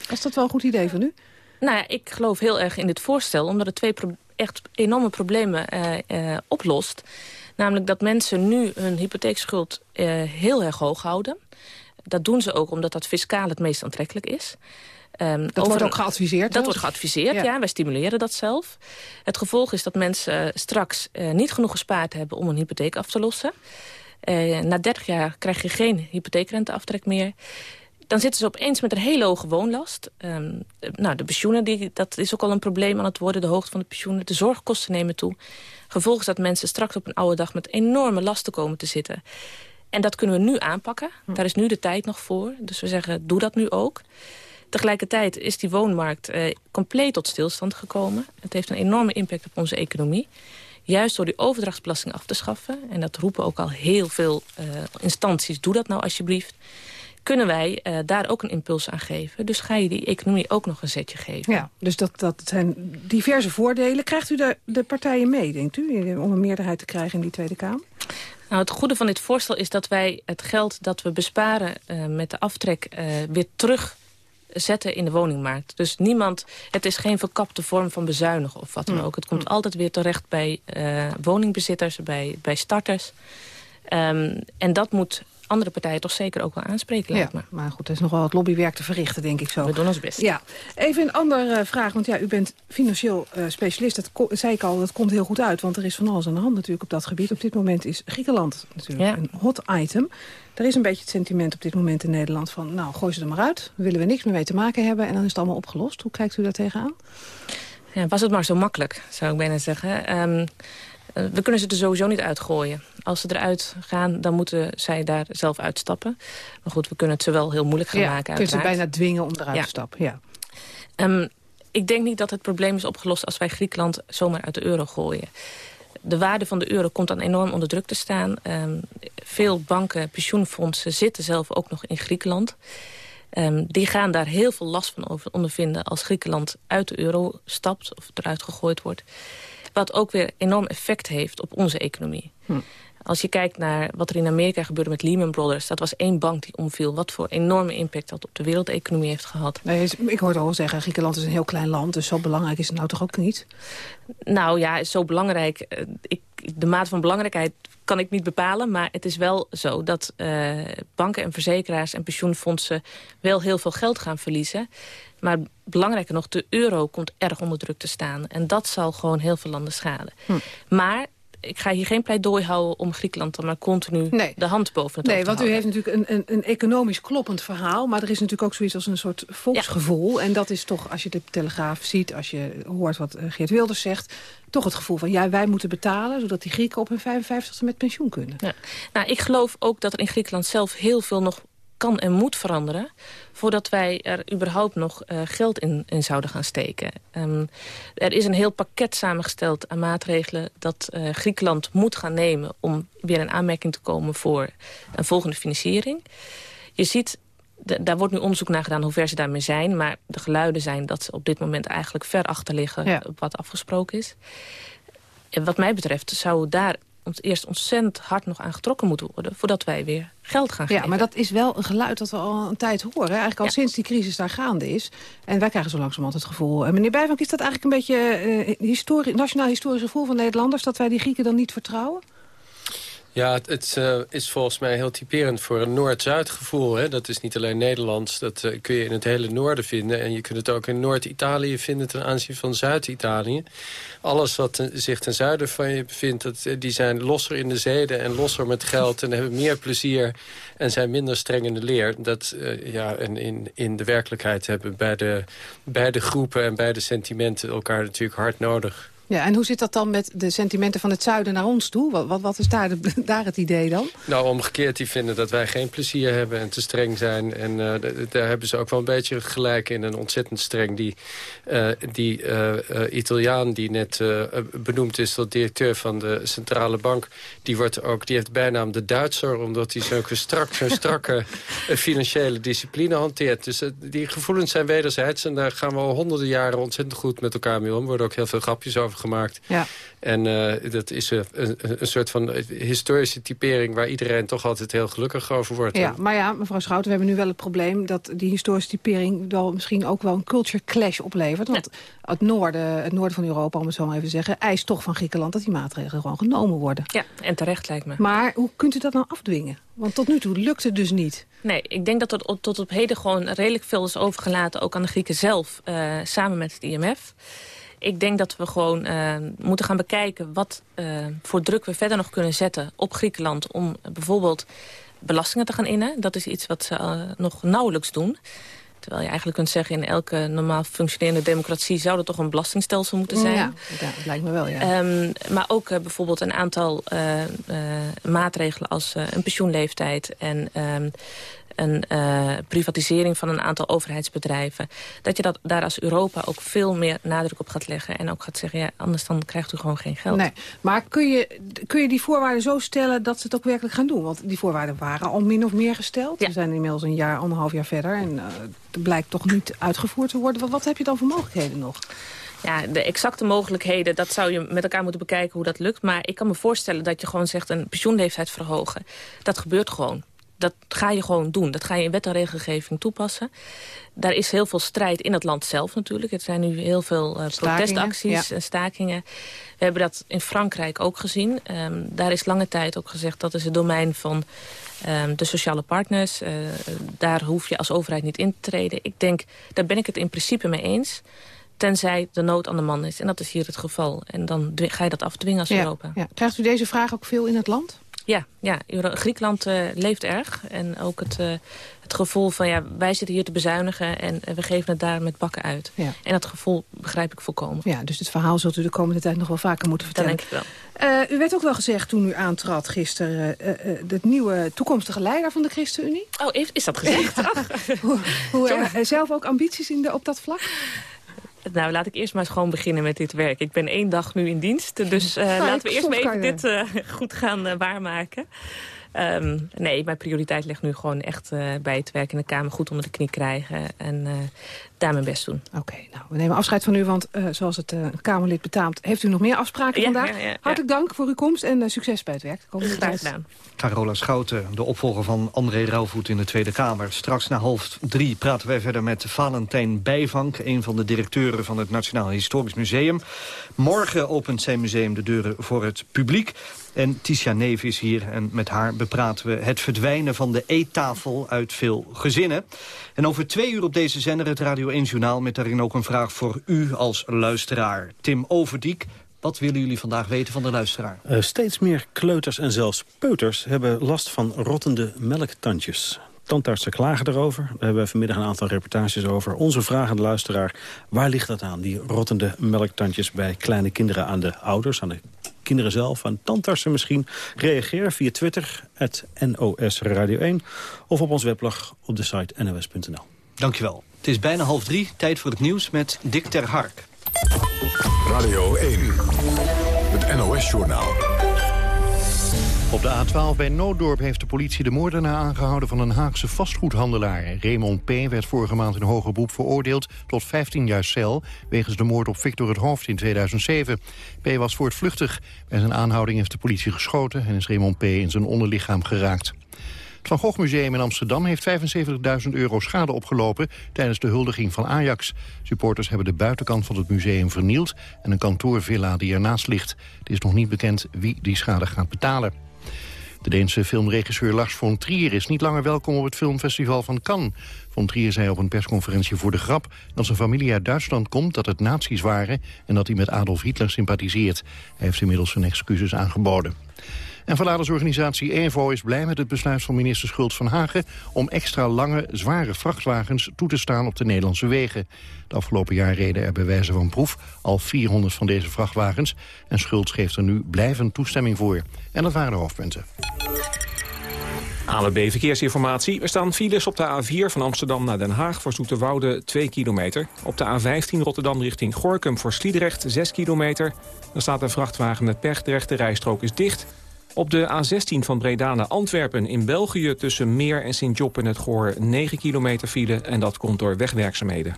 Was dat wel een goed idee van u? Nou ja, ik geloof heel erg in dit voorstel... omdat het twee pro echt enorme problemen oplost... Namelijk dat mensen nu hun hypotheekschuld uh, heel erg hoog houden. Dat doen ze ook omdat dat fiscaal het meest aantrekkelijk is. Um, dat wordt ook geadviseerd? Dat wordt geadviseerd, ja. ja. Wij stimuleren dat zelf. Het gevolg is dat mensen straks uh, niet genoeg gespaard hebben... om een hypotheek af te lossen. Uh, na 30 jaar krijg je geen hypotheekrenteaftrek meer dan zitten ze opeens met een hele hoge woonlast. Um, nou, de pensioenen, die, dat is ook al een probleem aan het worden. De hoogte van de pensioenen. De zorgkosten nemen toe. Gevolg is dat mensen straks op een oude dag met enorme lasten komen te zitten. En dat kunnen we nu aanpakken. Hm. Daar is nu de tijd nog voor. Dus we zeggen, doe dat nu ook. Tegelijkertijd is die woonmarkt eh, compleet tot stilstand gekomen. Het heeft een enorme impact op onze economie. Juist door die overdrachtsbelasting af te schaffen. En dat roepen ook al heel veel uh, instanties. Doe dat nou alsjeblieft kunnen wij uh, daar ook een impuls aan geven. Dus ga je die economie ook nog een zetje geven. Ja, dus dat, dat zijn diverse voordelen. Krijgt u de, de partijen mee, denkt u, om een meerderheid te krijgen in die Tweede Kamer? Nou, het goede van dit voorstel is dat wij het geld dat we besparen uh, met de aftrek uh, weer terug zetten in de woningmarkt. Dus niemand, het is geen verkapte vorm van bezuinigen of wat dan ook. Het komt altijd weer terecht bij uh, woningbezitters, bij, bij starters. Um, en dat moet andere partijen toch zeker ook wel aanspreken, ja, Maar goed, er is nog wel wat lobbywerk te verrichten, denk ik zo. We doen ons best. Ja. Even een andere uh, vraag, want ja, u bent financieel uh, specialist. Dat zei ik al, dat komt heel goed uit, want er is van alles aan de hand natuurlijk op dat gebied. Op dit moment is Griekenland natuurlijk ja. een hot item. Er is een beetje het sentiment op dit moment in Nederland van... nou, gooi ze er maar uit, willen we niks meer mee te maken hebben... en dan is het allemaal opgelost. Hoe kijkt u daar tegenaan? Ja, was het maar zo makkelijk, zou ik bijna zeggen. Um, we kunnen ze er sowieso niet uitgooien. Als ze eruit gaan, dan moeten zij daar zelf uitstappen. Maar goed, we kunnen het ze wel heel moeilijk gaan ja, maken. Kun je ze bijna dwingen om eruit ja. te stappen, ja. Um, ik denk niet dat het probleem is opgelost als wij Griekenland zomaar uit de euro gooien. De waarde van de euro komt dan enorm onder druk te staan. Um, veel banken, pensioenfondsen zitten zelf ook nog in Griekenland. Um, die gaan daar heel veel last van ondervinden als Griekenland uit de euro stapt of eruit gegooid wordt. Wat ook weer enorm effect heeft op onze economie. Hm. Als je kijkt naar wat er in Amerika gebeurde met Lehman Brothers... dat was één bank die omviel. Wat voor enorme impact dat op de wereldeconomie heeft gehad. Nee, ik hoorde al zeggen, Griekenland is een heel klein land... dus zo belangrijk is het nou toch ook niet? Nou ja, zo belangrijk. Eh, ik, de mate van belangrijkheid kan ik niet bepalen. Maar het is wel zo dat uh, banken en verzekeraars en pensioenfondsen... wel heel veel geld gaan verliezen. Maar belangrijker nog, de euro komt erg onder druk te staan. En dat zal gewoon heel veel landen schaden. Hm. Maar ik ga hier geen pleidooi houden om Griekenland dan maar continu nee. de hand boven het Nee, want u heeft natuurlijk een, een, een, economisch kloppend verhaal... maar er is natuurlijk ook zoiets als een soort volksgevoel. Ja. En dat is toch, als je de Telegraaf ziet, als je hoort wat eh, Geert Wilders zegt... toch het gevoel van, ja, wij moeten betalen... zodat die Grieken op hun 55ste met pensioen kunnen. Ja. Nou, ik geloof ook dat er in Griekenland zelf heel veel nog kan en moet veranderen... voordat wij er überhaupt nog uh, geld in, in, zouden gaan steken. Um, er is een heel pakket samengesteld aan maatregelen... dat uh, Griekenland moet gaan nemen om weer in aanmerking te komen... voor een volgende financiering. Je ziet, daar wordt nu onderzoek naar gedaan hoe ver ze daarmee zijn... maar de geluiden zijn dat ze op dit moment eigenlijk ver achter liggen... Ja. op wat afgesproken is. En wat mij betreft zou daar eerst ontzettend hard nog aangetrokken moeten worden... voordat wij weer geld gaan geven. Ja, maar dat is wel een geluid dat we al een tijd horen. Eigenlijk al sinds die crisis daar gaande is. En wij krijgen zo langzamerhand het gevoel... Uh, meneer Bijvank, is dat eigenlijk een beetje uh, histori nationaal historisch gevoel van Nederlanders... dat wij die Grieken dan niet vertrouwen? Ja, het, uh, is volgens mij heel typerend voor een Noord-Zuid gevoel. Hè? Dat is niet alleen Nederlands, dat uh, kun je in het hele noorden vinden. En je kunt het ook in Noord-Italië vinden ten aanzien van Zuid-Italië. Alles wat ten, zich ten zuiden van je bevindt, dat, uh, die zijn losser in de zeden en losser met geld... en hebben meer plezier en zijn minder streng in de leer. Dat, ja, en in, in de werkelijkheid hebben beide, beide groepen en beide sentimenten elkaar natuurlijk hard nodig. Ja, en hoe zit dat dan met de sentimenten van het zuiden naar ons toe? Wat, wat, wat is daar, de, daar het idee dan? Nou, omgekeerd, die vinden dat wij geen plezier hebben en te streng zijn. En uh, daar hebben ze ook wel een beetje gelijk in. En ontzettend streng. Die, uh, die uh, Italiaan die net benoemd is tot directeur van de centrale bank... die, wordt ook, die heeft bijnaam de Duitser... omdat hij zo'n strak, zo strakke financiële discipline hanteert. Dus die gevoelens zijn wederzijds. En daar gaan we al honderden jaren ontzettend goed met elkaar mee om. Er worden ook heel veel grapjes over gemaakt. Ja. En uh, dat is een, een, een, soort van historische typering... waar iedereen toch altijd heel gelukkig over wordt. Ja, maar ja, mevrouw Schouten, we hebben nu wel het probleem... dat die historische typering wel misschien ook wel een culture clash oplevert. Want ja. het, noorden, het noorden van Europa, om het zo maar even te zeggen... eist toch van Griekenland dat die maatregelen gewoon genomen worden. Ja, en terecht lijkt me. Maar hoe kunt u dat nou afdwingen? Want tot nu toe lukt het dus niet. Nee, ik denk dat er tot op heden gewoon redelijk veel is overgelaten... ook aan de Grieken zelf, uh, samen met het IMF ik denk dat we gewoon uh, moeten gaan bekijken... wat uh, voor druk we verder nog kunnen zetten op Griekenland... om bijvoorbeeld belastingen te gaan innen. Dat is iets wat ze uh, nog nauwelijks doen. Terwijl je eigenlijk kunt zeggen... in elke normaal functionerende democratie... zou er toch een belastingstelsel moeten zijn. Ja, dat lijkt me wel, ja. Um, maar ook bijvoorbeeld een aantal maatregelen als een pensioenleeftijd... en um, een uh, privatisering van een aantal overheidsbedrijven... dat je dat daar als Europa ook veel meer nadruk op gaat leggen... en ook gaat zeggen, ja, anders dan krijgt u gewoon geen geld. Nee, maar kun je, kun je die voorwaarden zo stellen dat ze het ook werkelijk gaan doen? Want die voorwaarden waren al min of meer gesteld. Ja. We zijn inmiddels een jaar, anderhalf jaar verder... en uh, het blijkt toch niet uitgevoerd te worden. Wat, wat heb je dan voor mogelijkheden nog? Ja, de exacte mogelijkheden, dat zou je met elkaar moeten bekijken hoe dat lukt. Maar ik kan me voorstellen dat je gewoon zegt een pensioenleeftijd verhogen. Dat gebeurt gewoon dat ga je gewoon doen. Dat ga je in wet en regelgeving toepassen. Daar is heel veel strijd in het land zelf natuurlijk. Er zijn nu heel veel uh, protestacties ja. en stakingen. We hebben dat in Frankrijk ook gezien. Um, daar is lange tijd ook gezegd dat is het domein van um, de sociale partners. Uh, daar hoef je als overheid niet in te treden. Ik denk, daar ben ik het in principe mee eens tenzij de nood aan de man is. En dat is hier het geval. En dan ga je dat afdwingen als ja, Europa. Ja. Krijgt u deze vraag ook veel in het land? Ja, ja Griekenland uh, leeft erg. En ook het, uh, het gevoel van, ja, wij zitten hier te bezuinigen... en we geven het daar met bakken uit. Ja. En dat gevoel begrijp ik volkomen. Ja, dus het verhaal zult u de komende tijd nog wel vaker moeten vertellen. Dat denk ik wel. Uh, u werd ook wel gezegd toen u aantrad gisteren... de nieuwe toekomstige leider van de ChristenUnie. Oh, is dat gezegd? Hoe, hoe zelf ook ambities in de, op dat vlak? Nou, laat ik eerst maar eens gewoon beginnen met dit werk. Ik ben één dag nu in dienst, dus uh, nou, laten we eerst maar even dit uh, goed gaan uh, waarmaken. Um, nee, mijn prioriteit ligt nu gewoon echt uh, bij het werk in de Kamer goed onder de knie krijgen. En uh, daar mijn best doen. Oké, okay, nou, we nemen afscheid van u, want uh, zoals het Kamerlid betaamt... heeft u nog meer afspraken ja, vandaag. Ja, ja, Hartelijk dank voor uw komst en succes bij het werk. Graag gedaan. Carola Schouten, de opvolger van André Rauwvoet in de Tweede Kamer. Straks na half drie praten wij verder met Valentijn Bijvank... een van de directeuren van het Nationaal Historisch Museum. Morgen opent zijn museum de deuren voor het publiek. En Tisha Neef is hier en met haar bepraten we het verdwijnen van de eettafel uit veel gezinnen. En over twee uur op deze zender het Radio 1 Journaal met daarin ook een vraag voor u als luisteraar. Tim Overdiek, wat willen jullie vandaag weten van de luisteraar? Uh, steeds meer kleuters en zelfs peuters hebben last van rottende melktandjes. Tandartsen klagen erover. We hebben vanmiddag een aantal reportages over. Onze vraag aan de luisteraar, waar ligt dat aan? Die rottende melktandjes bij kleine kinderen aan de ouders, aan de kinderen zelf, aan tandartsen misschien. Reageer via Twitter, het NOS Radio 1... of op ons weblog op de site nos.nl. Dankjewel. Het is bijna half drie, tijd voor het nieuws met Dick ter Hark. Radio 1, het NOS-journaal. Op de A12 bij Nooddorp heeft de politie de moordenaar aangehouden van een Haagse vastgoedhandelaar. Raymond P. werd vorige maand in hoger beroep veroordeeld tot 15 jaar cel... wegens de moord op Victor het Hoofd in 2007. P. was voortvluchtig. Bij zijn aanhouding heeft de politie geschoten... en is Raymond P. in zijn onderlichaam geraakt. Het Van Gogh Museum in Amsterdam heeft 75.000 euro schade opgelopen tijdens de huldiging van Ajax. Supporters hebben de buitenkant van het museum vernield en een kantoorvilla die ernaast ligt. Het is nog niet bekend wie die schade gaat betalen. De Deense filmregisseur Lars von Trier is niet langer welkom op het filmfestival van Cannes. Von Trier zei op een persconferentie voor de grap dat zijn familie uit Duitsland komt, dat het nazi's waren en dat hij met Adolf Hitler sympathiseert. Hij heeft inmiddels zijn excuses aangeboden. En verladersorganisatie EVO is blij met het besluit van minister Schultz van Hagen... om extra lange, zware vrachtwagens toe te staan op de Nederlandse wegen. De afgelopen jaar reden er bij wijze van proef al 400 van deze vrachtwagens... en Schultz geeft er nu blijvend toestemming voor. En dat waren de hoofdpunten. ANWB Verkeersinformatie. Er staan files op de A4 van Amsterdam naar Den Haag voor Zoeterwoude 2 kilometer. Op de A15 Rotterdam richting Gorkum voor Sliedrecht 6 kilometer. Er staat een vrachtwagen met pech, de rijstrook is dicht... Op de A16 van Breda naar Antwerpen in België... tussen Meer en Sint-Job en het Goor 9 kilometer file... en dat komt door wegwerkzaamheden.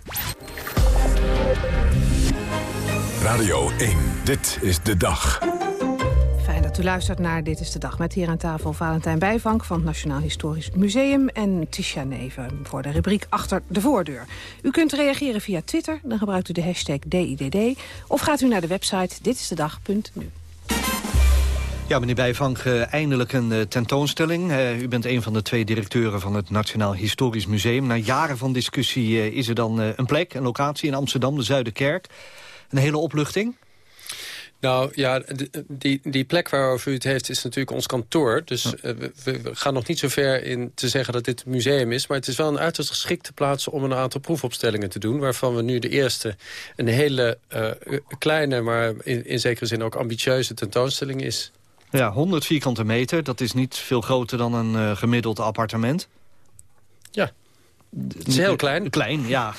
Radio 1, dit is de dag. U luistert naar Dit is de Dag. Met hier aan tafel Valentijn Bijvank van het Nationaal Historisch Museum... en Tisha Neven voor de rubriek Achter de Voordeur. U kunt reageren via Twitter, dan gebruikt u de hashtag DIDD... of gaat u naar de website ditistedag.nu. Ja, meneer Bijvank, uh, eindelijk een uh, tentoonstelling. Uh, u bent een van de twee directeuren van het Nationaal Historisch Museum. Na jaren van discussie is er dan een plek, een locatie in Amsterdam, de Zuiderkerk. Een hele opluchting. Nou ja, die, die plek waarover u het heeft is natuurlijk ons kantoor. Dus we, we, gaan nog niet zo ver in te zeggen dat dit een museum is. Maar het is wel een uiterst geschikte plaats om een aantal proefopstellingen te doen. Waarvan we nu de eerste een hele kleine, maar in, in zekere zin ook ambitieuze tentoonstelling is. Ja, 100 vierkante meter, dat is niet veel groter dan een uh, gemiddeld appartement. Ja, het is heel klein. Klein, ja.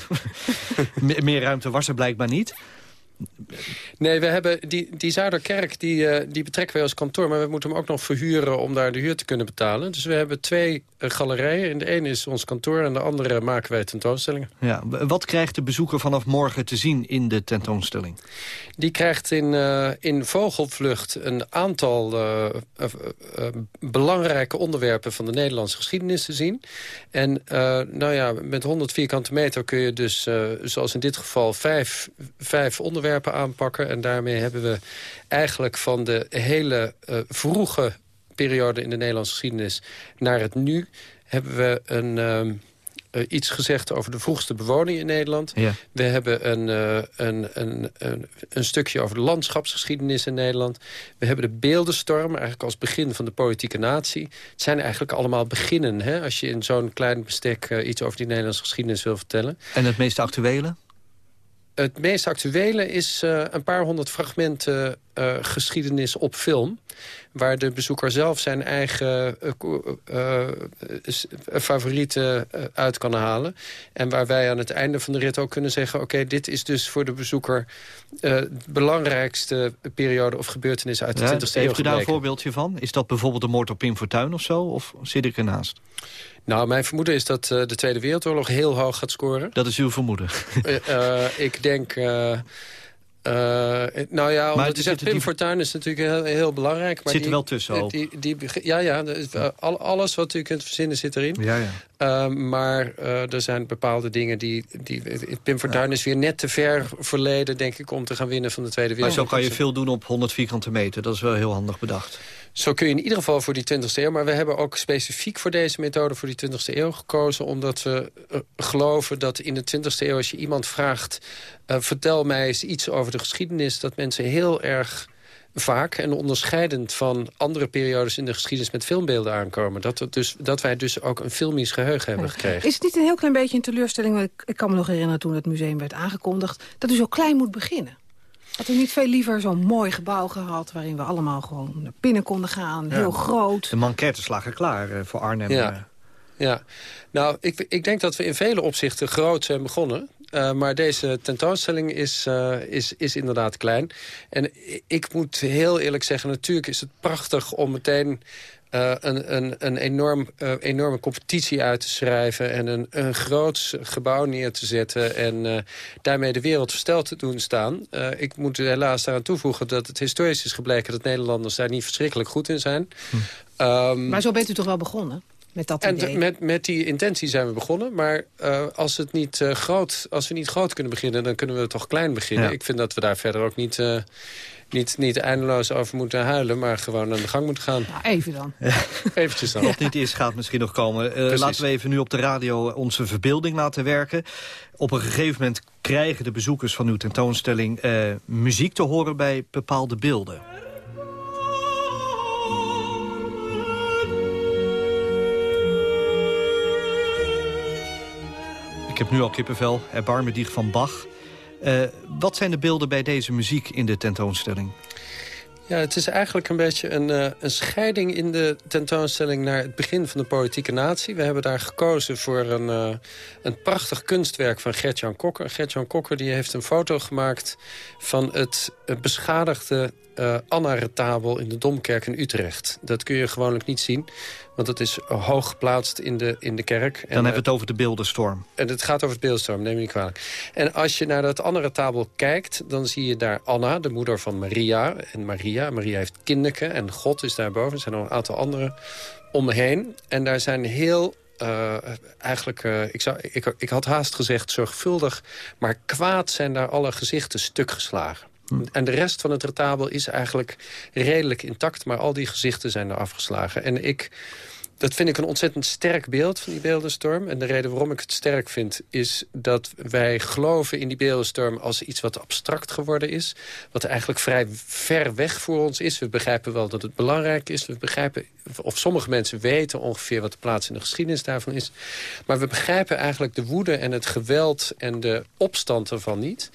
Meer ruimte was er blijkbaar niet. Nee, we hebben die, die Zuiderkerk, die, uh, die betrekken wij als kantoor... maar we moeten hem ook nog verhuren om daar de huur te kunnen betalen. Dus we hebben twee galerijen. In de ene is ons kantoor en de andere maken wij tentoonstellingen. Ja, wat krijgt de bezoeker vanaf morgen te zien in de tentoonstelling? Die krijgt in, uh, in vogelvlucht een aantal belangrijke onderwerpen... van de Nederlandse geschiedenis te zien. En nou ja, met 100 vierkante meter kun je dus, zoals in dit geval... vijf, vijf onderwerpen aanpakken. En daarmee hebben we eigenlijk van de hele vroege periode in de Nederlandse geschiedenis naar het nu... hebben we een... Uh, uh, iets gezegd over de vroegste bewoning in Nederland. Ja. We hebben een, uh, een, een, een, een, stukje over de landschapsgeschiedenis in Nederland. We hebben de beeldenstorm, eigenlijk als begin van de politieke natie. Het zijn eigenlijk allemaal beginnen, hè, als je in zo'n klein bestek uh, iets over die Nederlandse geschiedenis wil vertellen. En het meest actuele? Het meest actuele is uh, een paar honderd fragmenten uh, geschiedenis op film. Waar de bezoeker zelf zijn eigen uh, favorieten uit kan halen. En waar wij aan het einde van de rit ook kunnen zeggen... oké, dit is dus voor de bezoeker de belangrijkste periode of gebeurtenis uit de ja, 20e eeuw Heeft u daar een voorbeeldje van? Is dat bijvoorbeeld de moord op Pim Fortuyn of zo? Of zit ik ernaast? Nou, mijn vermoeden is dat uh, de Tweede Wereldoorlog heel hoog gaat scoren. Dat is uw vermoeden? uh, uh, ik denk... nou ja, omdat maar zegt, Pim die... Fortuyn is natuurlijk heel, heel belangrijk. Maar zit die, er wel tussen die, die, ja, ja, al, alles wat u kunt verzinnen zit erin. Ja, ja. Uh, maar uh, er zijn bepaalde dingen die... die Pim Fortuyn ja. is weer net te ver verleden, denk ik... om te gaan winnen van de Tweede Wereldoorlog. Maar zo kan je veel doen op 100 vierkante meter. Dat is wel heel handig bedacht. Zo kun je in ieder geval voor die 20e eeuw... maar we hebben ook specifiek voor deze methode voor die 20e eeuw gekozen... omdat we uh, geloven dat in de 20e eeuw als je iemand vraagt... Uh, vertel mij eens iets over de geschiedenis... dat mensen heel erg vaak en onderscheidend van andere periodes in de geschiedenis met filmbeelden aankomen. Dat, dus, dat wij dus ook een filmisch geheugen hebben gekregen. Is het niet een heel klein beetje een teleurstelling? Ik, ik kan me nog herinneren toen het museum werd aangekondigd... dat u zo klein moet beginnen. Had u niet veel liever zo'n mooi gebouw gehad... waarin we allemaal gewoon naar binnen konden gaan, ja. heel groot. De manquettes lagen klaar uh, voor Arnhem. Ja. ja, nou, ik, ik denk dat we in vele opzichten groot zijn begonnen. maar deze tentoonstelling is, is, is inderdaad klein. En ik moet heel eerlijk zeggen, natuurlijk is het prachtig om meteen uh, een, een, een enorm, uh, enorme competitie uit te schrijven... en een, een groot gebouw neer te zetten... en uh, daarmee de wereld versteld te doen staan. ik moet helaas daaraan toevoegen dat het historisch is gebleken... dat Nederlanders daar niet verschrikkelijk goed in zijn. Hm. Um, maar zo bent u toch wel begonnen? Met dat en idee. Met, met die intentie zijn we begonnen. Maar uh, als, het niet, uh, groot, als we niet groot kunnen beginnen... dan kunnen we toch klein beginnen. Ja. Ik vind dat we daar verder ook niet... Uh, niet, niet eindeloos over moeten huilen, maar gewoon aan de gang moeten gaan. Nou, even dan. Eventjes dan. Wat niet is, gaat misschien nog komen. Uh, laten we even nu op de radio onze verbeelding laten werken. Op een gegeven moment krijgen de bezoekers van uw tentoonstelling... Uh, muziek te horen bij bepaalde beelden. Ik heb nu al kippenvel, erbarmen die van Bach. Uh, wat zijn de beelden bij deze muziek in de tentoonstelling? Ja, het is eigenlijk een beetje een, uh, een scheiding in de tentoonstelling... naar het begin van de politieke natie. We hebben daar gekozen voor een, uh, een prachtig kunstwerk van Gert-Jan Kokker. Gert-Jan Kokker die heeft een foto gemaakt van het beschadigde uh, Anna-retabel in de Domkerk in Utrecht. Dat kun je gewoonlijk niet zien, want dat is hoog geplaatst in de, in de kerk. Dan en, hebben we het over de beeldenstorm. En het gaat over het beeldstorm, neem je niet kwalijk. En als je naar dat Anna-retabel kijkt, dan zie je daar Anna, de moeder van Maria. En Maria, Maria heeft kinderke en God is daarboven. Er zijn nog een aantal anderen omheen. En daar zijn heel uh, eigenlijk, uh, ik, zou, ik, ik had haast gezegd zorgvuldig... maar kwaad zijn daar alle gezichten stuk geslagen. En de rest van het retabel is eigenlijk redelijk intact... maar al die gezichten zijn er afgeslagen. En ik... Dat vind ik een ontzettend sterk beeld van die beeldenstorm. En de reden waarom ik het sterk vind... is dat wij geloven in die beeldenstorm als iets wat abstract geworden is. Wat eigenlijk vrij ver weg voor ons is. We begrijpen wel dat het belangrijk is. We begrijpen, of sommige mensen weten ongeveer wat de plaats in de geschiedenis daarvan is. Maar we begrijpen eigenlijk de woede en het geweld en de opstand ervan niet.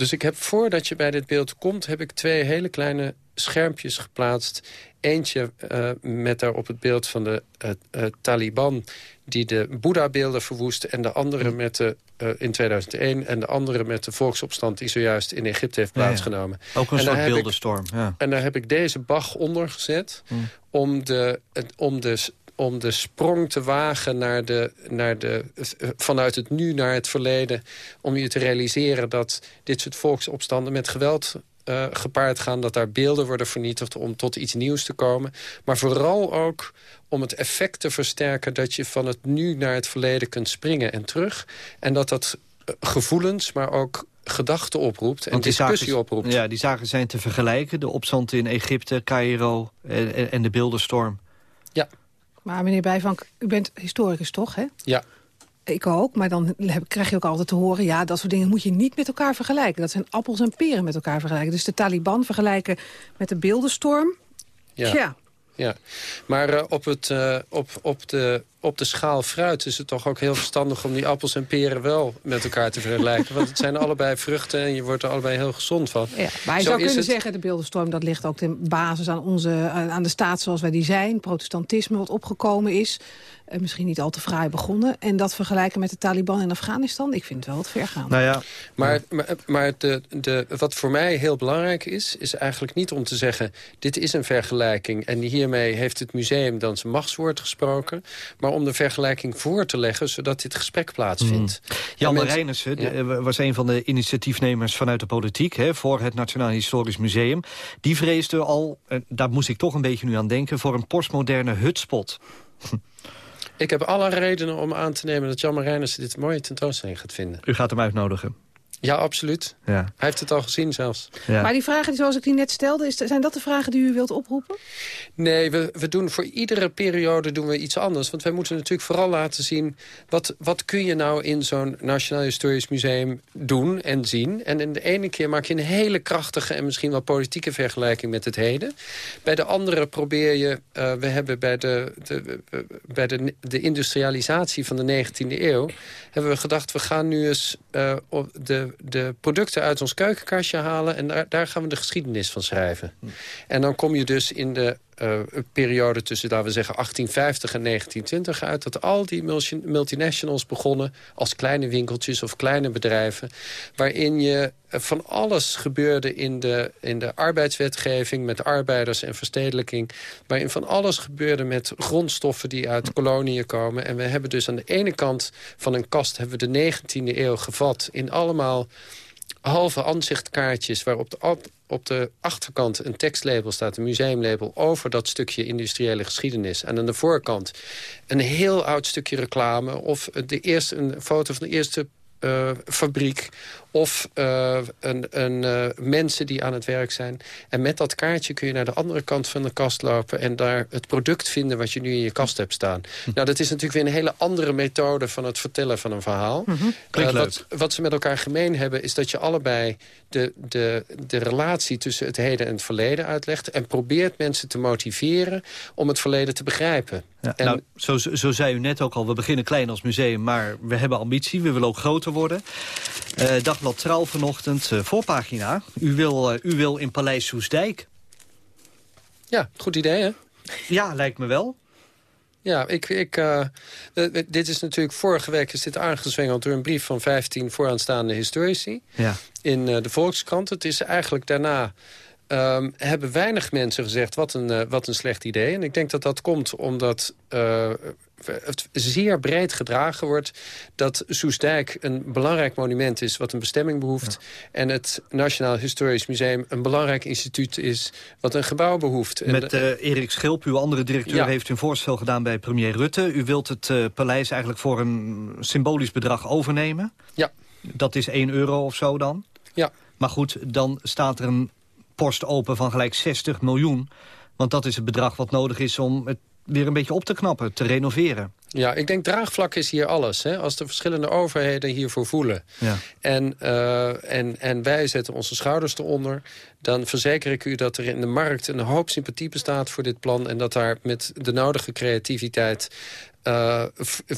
Dus ik heb, voordat je bij dit beeld komt... heb ik twee hele kleine schermpjes geplaatst. Eentje uh, met daar op het beeld van de uh, uh, Taliban... die de Boeddha-beelden verwoest. En de andere met de, in 2001. En de andere met de volksopstand die zojuist in Egypte heeft plaatsgenomen. Ja, ja. Ook een en soort beeldenstorm. Ja. En daar heb ik deze Bach onder gezet... Hmm. om, de, om de om de sprong te wagen naar de, naar de, vanuit het nu naar het verleden... om je te realiseren dat dit soort volksopstanden met geweld uh, gepaard gaan... dat daar beelden worden vernietigd om tot iets nieuws te komen. Maar vooral ook om het effect te versterken... dat je van het nu naar het verleden kunt springen en terug. En dat dat eh, gevoelens, maar ook gedachten oproept en discussie zaken, oproept. Ja, die zaken zijn te vergelijken. De opstand in Egypte, Cairo en, en de beeldenstorm. Ja. Maar meneer Bijvank, u bent historicus toch, hè? Ja. Ik ook, maar dan heb, krijg je ook altijd te horen... ja, dat soort dingen moet je niet met elkaar vergelijken. Dat zijn appels en peren met elkaar vergelijken. Dus de Taliban vergelijken met de beeldenstorm. Ja. Tja. Ja, maar uh, op, het, uh, op, op, de, op de schaal fruit is het toch ook heel verstandig... om die appels en peren wel met elkaar te vergelijken. Want het zijn allebei vruchten en je wordt er allebei heel gezond van. Ja, maar je Zo zou kunnen het... zeggen, de beeldenstorm... dat ligt ook ten basis aan, onze, aan de staat zoals wij die zijn. Protestantisme wat opgekomen is. Uh, misschien niet al te fraai begonnen. En dat vergelijken met de Taliban in Afghanistan... ik vind het wel wat ver gaan. Nou ja, maar, maar, maar de, de, wat voor mij heel belangrijk is... is eigenlijk niet om te zeggen... dit is een vergelijking en hiermee heeft het museum dan zijn machtswoord gesproken... maar om de vergelijking voor te leggen... zodat dit gesprek plaatsvindt. Mm. Jan. Reinissen ja. was een van de initiatiefnemers vanuit de politiek... Hè, voor het Nationaal Historisch Museum. Die vreesde al, daar moest ik toch een beetje nu aan denken... voor een postmoderne hutspot. Ik heb alle redenen om aan te nemen dat Jan Marijnissen dit mooie tentoonstelling gaat vinden. U gaat hem uitnodigen? Ja, absoluut. Ja. Hij heeft het al gezien zelfs. Ja. Maar die vragen zoals ik die net stelde, is, zijn dat de vragen die u wilt oproepen? Nee, we, we doen voor iedere periode doen we iets anders. Want wij moeten natuurlijk vooral laten zien... wat, wat kun je nou in zo'n Nationaal Historisch Museum doen en zien. En in de ene keer maak je een hele krachtige... en misschien wel politieke vergelijking met het heden. Bij de andere probeer je... Uh, we hebben bij, de, de, bij de, de industrialisatie van de 19e eeuw... hebben we gedacht, we gaan nu eens uh, de de producten uit ons keukenkastje halen... en daar, daar gaan we de geschiedenis van schrijven. Hm. En dan kom je dus in de periode tussen, laten we zeggen, 1850 en 1920 uit. Dat al die multinationals begonnen als kleine winkeltjes of kleine bedrijven. Waarin je van alles gebeurde in de, in de arbeidswetgeving... met arbeiders en verstedelijking. Waarin van alles gebeurde met grondstoffen die uit koloniën komen. En we hebben dus aan de ene kant van een kast... hebben we de 19e eeuw gevat in allemaal halve aanzichtkaartjes... waarop de, op de achterkant een tekstlabel staat, een museumlabel... over dat stukje industriële geschiedenis. En aan de voorkant een heel oud stukje reclame... of de eerste, een foto van de eerste uh, fabriek of uh, een, een, uh, mensen die aan het werk zijn. En met dat kaartje kun je naar de andere kant van de kast lopen... en daar het product vinden wat je nu in je kast hebt staan. Hm. Nou, dat is natuurlijk weer een hele andere methode... van het vertellen van een verhaal. Mm wat, wat ze met elkaar gemeen hebben... is dat je allebei de, de, de relatie tussen het heden en het verleden uitlegt... en probeert mensen te motiveren om het verleden te begrijpen. Ja, nou, zo, zo zei u net ook al, we beginnen klein als museum... maar we hebben ambitie, we willen ook groter worden. Uh, Dagblad Trouw vanochtend, uh, voorpagina. U wil, uh, u wil in Paleis Soesdijk. Ja, goed idee, hè? Ja, lijkt me wel. Ja, ik, ik, uh, dit is natuurlijk vorige week is dit aangezwengeld door een brief van 15 vooraanstaande historici ja. in uh, de Volkskrant. Het is eigenlijk daarna um, hebben weinig mensen gezegd wat een, uh, wat een slecht idee. En ik denk dat dat komt omdat zeer breed gedragen wordt... dat Soesdijk een belangrijk monument is wat een bestemming behoeft... en het Nationaal Historisch Museum een belangrijk instituut is... wat een gebouw behoeft. Met uh, Erik Schilp, uw andere directeur, heeft een voorstel gedaan bij premier Rutte. U wilt het uh, paleis eigenlijk voor een symbolisch bedrag overnemen. Ja. Dat is 1 euro of zo dan? Ja. Maar goed, dan staat er een post open van gelijk 60 miljoen... Want dat is het bedrag wat nodig is om het weer een beetje op te knappen, te renoveren. Ja, ik denk draagvlak is hier alles. Hè? Als de verschillende overheden hiervoor voelen. Ja. En, uh, en, en wij zetten onze schouders eronder. Dan verzeker ik u dat er in de markt een hoop sympathie bestaat voor dit plan. En dat daar met de nodige creativiteit uh,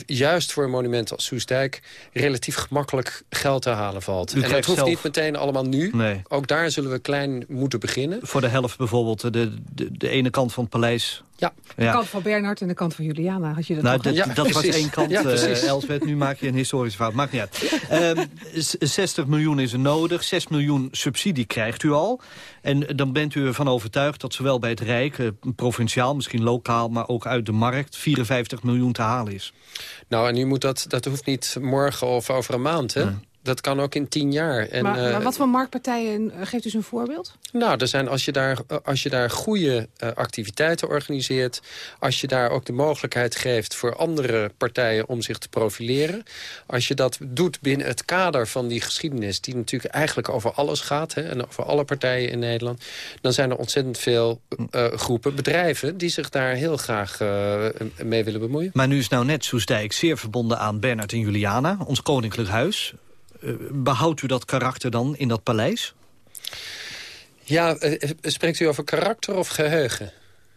juist voor een monument als Soestdijk... relatief gemakkelijk geld te halen valt. en dat hoeft niet meteen allemaal nu. Nee. Ook daar zullen we klein moeten beginnen. Voor de helft bijvoorbeeld, de, de, de ene kant van het paleis... Ja. De kant van Bernhard en de kant van Juliana. Had je dat nou, dat, ja, dat was één kant, ja, uh, Elsbeth. Nu maak je een historische fout. Maakt niet uit. um, ehm, 60 miljoen is er nodig. 6 miljoen subsidie krijgt u al. En dan bent u ervan overtuigd dat zowel bij het Rijk... Uh, provinciaal, misschien lokaal, maar ook uit de markt... 54 miljoen te halen is. Nou, en u moet dat, dat hoeft niet morgen of over een maand, hè? Dat kan ook in tien jaar. En, maar, maar, wat voor marktpartijen, geeft u eens een voorbeeld? Nou, er zijn, als, je daar, als je daar goede uh, activiteiten organiseert... als je daar ook de mogelijkheid geeft voor andere partijen om zich te profileren... als je dat doet binnen het kader van die geschiedenis... die natuurlijk eigenlijk over alles gaat hè, en over alle partijen in Nederland... dan zijn er ontzettend veel uh, groepen, bedrijven... die zich daar heel graag uh, mee willen bemoeien. Maar nu is nou net Soesdijk zeer verbonden aan Bernard en Juliana... ons koninklijk huis. Behoudt u dat karakter dan in dat paleis? Ja, eh, spreekt u over karakter of geheugen?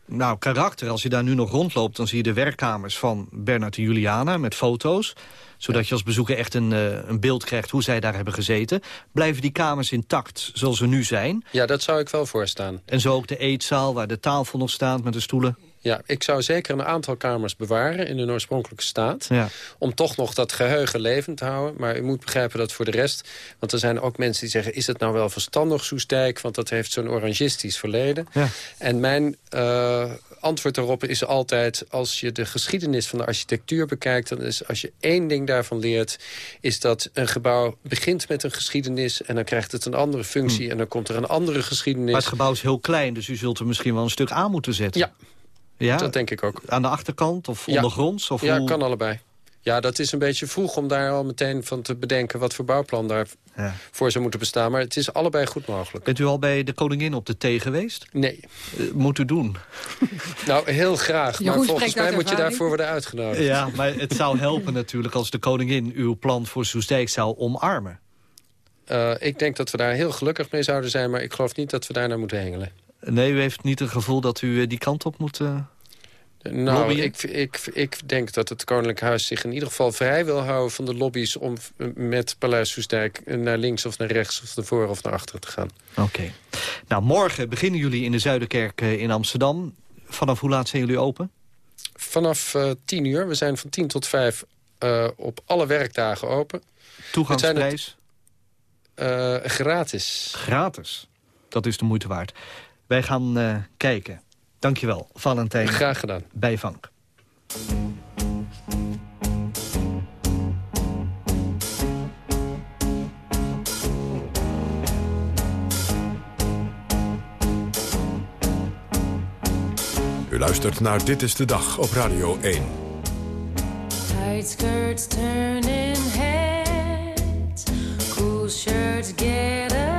Nou, karakter. Als je daar nu nog rondloopt... dan zie je de werkkamers van Bernard en Juliana met foto's. Zodat je als bezoeker echt een, uh, een beeld krijgt hoe zij daar hebben gezeten. Blijven die kamers intact zoals ze nu zijn? Ja, dat zou ik wel voorstaan. En zo ook de eetzaal waar de tafel nog staat met de stoelen? Ja, ik zou zeker een aantal kamers bewaren in hun oorspronkelijke staat. Ja. Om toch nog dat geheugen levend te houden. Maar u moet begrijpen dat voor de rest... want er zijn ook mensen die zeggen... is het nou wel verstandig, Soestdijk? Want dat heeft zo'n orangistisch verleden. Ja. En mijn uh, antwoord daarop is altijd... als je de geschiedenis van de architectuur bekijkt... dan is als je één ding daarvan leert... is dat een gebouw begint met een geschiedenis... en dan krijgt het een andere functie... Hm. en dan komt er een andere geschiedenis. Maar het gebouw is heel klein, dus u zult er misschien wel een stuk aan moeten zetten. Ja, ja, dat denk ik ook. Aan de achterkant of ondergronds? Of ja, kan allebei. Ja, dat is een beetje vroeg om daar al meteen van te bedenken... wat voor bouwplan daarvoor ja. voor zou moeten bestaan. Maar het is allebei goed mogelijk. Bent u al bij de koningin op de thee geweest? Nee. Uh, moet u doen. Nou, heel graag. Maar volgens mij moet je daarvoor worden uitgenodigd. Ja, maar het zou helpen natuurlijk als de koningin uw plan voor Soestdijk zou omarmen. Uh, ik denk dat we daar heel gelukkig mee zouden zijn... maar ik geloof niet dat we daar naar moeten hengelen. Nee, u heeft niet het gevoel dat u eh, die kant op moet... Uh, nou, ik, ik, ik denk dat het Koninklijk Huis zich in ieder geval vrij wil houden... van de lobby's om met Paleis Soestdijk naar links of naar rechts... of naar voren of naar achteren te gaan. Oké. Nou, morgen beginnen jullie in de Zuiderkerk in Amsterdam Vanaf hoe laat zijn jullie open? Vanaf uh, 10 uur. We zijn van 10 tot 5 uh, op alle werkdagen open. Toegangsprijs? Uh, gratis. Gratis. Dat is de moeite waard. Wij gaan uh, kijken. Dankjewel, Valentijn. Graag gedaan. Bij Vank. U luistert naar Dit is de Dag op Radio 1. Tight skirts turning heads, cool shirts get attention.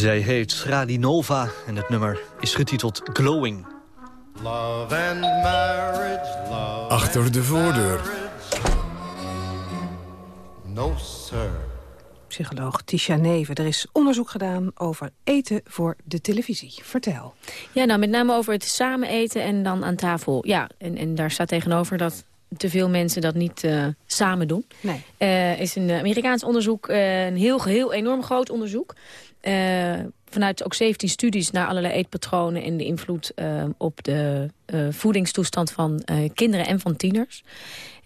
Zij heet Schradinova en het nummer is getiteld Glowing. Love and marriage, love Achter de voordeur. No, sir. Psycholoog Tisha Neven. Er is onderzoek gedaan over eten voor de televisie. Vertel. Ja, nou met name over het samen eten en dan aan tafel. Ja, en, en daar staat tegenover dat te veel mensen dat niet eh, samen doen. Nee. Eh, is een Amerikaans onderzoek, eh, een heel, heel enorm groot onderzoek. Eh, vanuit ook 17 studies naar allerlei eetpatronen... en de invloed eh, op de eh, voedingstoestand van kinderen en van tieners.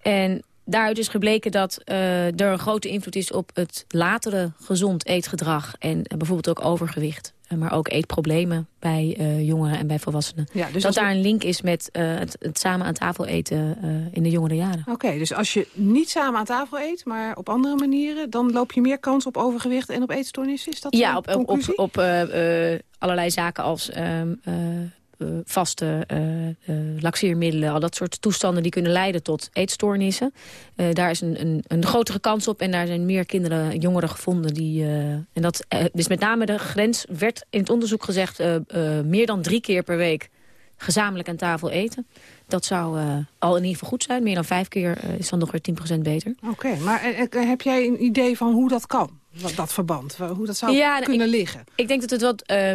En daaruit is gebleken dat er een grote invloed is... op het latere gezond eetgedrag en bijvoorbeeld ook overgewicht. Eh, maar ook eetproblemen bij eh, jongeren en bij volwassenen. Ja, dus dat daar we- een link is met eh, het, het samen aan tafel eten in de jongere jaren. Oké, dus als je niet samen aan tafel eet, maar op andere manieren... dan loop je meer kans op overgewicht en op eetstoornissen? Is dat Ja, op, op, op, conclusie? op allerlei zaken als ehm, eh, eh, vaste eh, eh, laxeermiddelen. Al dat soort toestanden die kunnen leiden tot eetstoornissen. Eh, daar is een, een, een grotere kans op. En daar zijn meer kinderen, jongeren gevonden. Die, eh, en dat, eh, dus met name de grens werd in het onderzoek gezegd... eh, eh, meer dan drie keer per week gezamenlijk aan tafel eten. Dat zou eh, al in ieder geval goed zijn. Meer dan vijf keer eh, is dan nog weer 10% beter. Oké, maar eh, eh, heb jij een idee van hoe dat kan? Wat, dat verband, hoe dat zou Ja, nou, kunnen liggen? Ik denk dat het wat eh,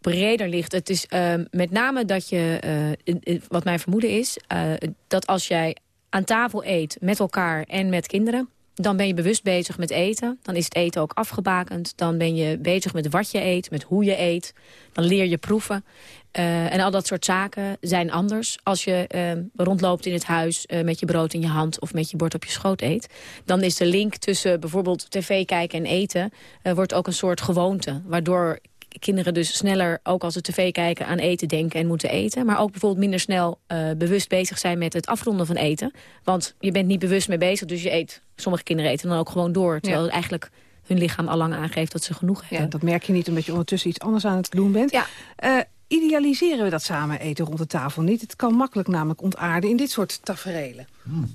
breder ligt. Het is eh, met name dat je, eh, wat mijn vermoeden is... eh, dat als jij aan tafel eet met elkaar en met kinderen... dan ben je bewust bezig met eten. Dan is het eten ook afgebakend. Dan ben je bezig met wat je eet, met hoe je eet. Dan leer je proeven. Eh, en al dat soort zaken zijn anders. Als je eh, rondloopt in het huis met je brood in je hand... of met je bord op je schoot eet... dan is de link tussen bijvoorbeeld tv kijken en eten... wordt ook een soort gewoonte. Waardoor kinderen dus sneller, ook als ze tv kijken... aan eten denken en moeten eten. Maar ook bijvoorbeeld minder snel eh, bewust bezig zijn... met het afronden van eten. Want je bent niet bewust mee bezig, dus je eet... sommige kinderen eten dan ook gewoon door. Terwijl het eigenlijk hun lichaam al lang aangeeft dat ze genoeg hebben. Ja, dat merk je niet omdat je ondertussen iets anders aan het doen bent. Ja. Eh, idealiseren we dat samen eten rond de tafel niet? Het kan makkelijk namelijk ontaarden in dit soort taferelen.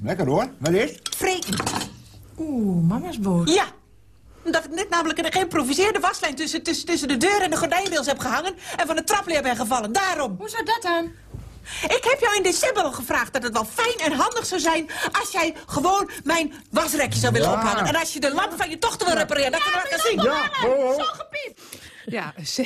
Lekker hoor. Wat is? Freek. Oeh, mama's boos. Ja. Omdat ik net namelijk een geïmproviseerde waslijn tussen, tussen, tussen de deur en de gordijnrails heb gehangen... en van de trapleer ben gevallen. Daarom. Hoe zou dat dan? Ik heb jou in december al gevraagd dat het wel fijn en handig zou zijn... als jij gewoon mijn wasrekje zou willen Ja. ophangen. En als je de lamp van je dochter wil repareren, dat je dat kan zien. Ja, ho. Zo gepiept. Ja, Zo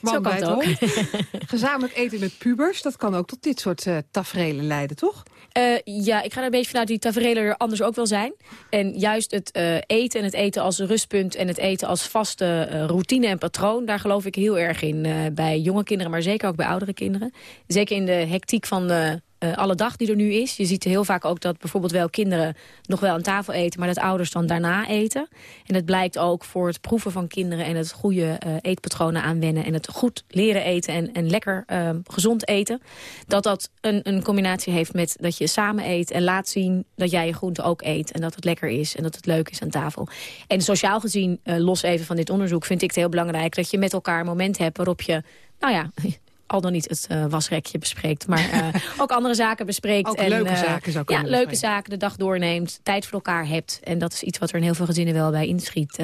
man kan bij het ook. hond. Gezamenlijk eten met pubers, dat kan ook tot dit soort eh taferelen leiden, toch? Eh, ja, ik ga er een beetje vanuit die taferelen er anders ook wel zijn. En juist het eh, eten en het eten als rustpunt... en het eten als vaste eh, routine en patroon... daar geloof ik heel erg in bij jonge kinderen... maar zeker ook bij oudere kinderen. Zeker in de hectiek van de eh, alle dag die er nu is. Je ziet heel vaak ook dat bijvoorbeeld wel kinderen nog wel aan tafel eten... maar dat ouders dan daarna eten. En het blijkt ook voor het proeven van kinderen... en het goede eh, eetpatronen aanwennen... en het goed leren eten en, en lekker eh, gezond eten... dat dat een, een combinatie heeft met dat je samen eet... en laat zien dat jij je groente ook eet... en dat het lekker is en dat het leuk is aan tafel. En sociaal gezien, eh, los even van dit onderzoek... vind ik het heel belangrijk dat je met elkaar een moment hebt... waarop je, nou ja... al dan niet het eh, wasrekje bespreekt. Maar eh, ook andere zaken bespreekt. Ook en, leuke eh, zaken zou Ja, kunnen leuke bespreken. zaken, de dag doorneemt. Tijd voor elkaar hebt. En dat is iets wat er in heel veel gezinnen wel bij inschiet.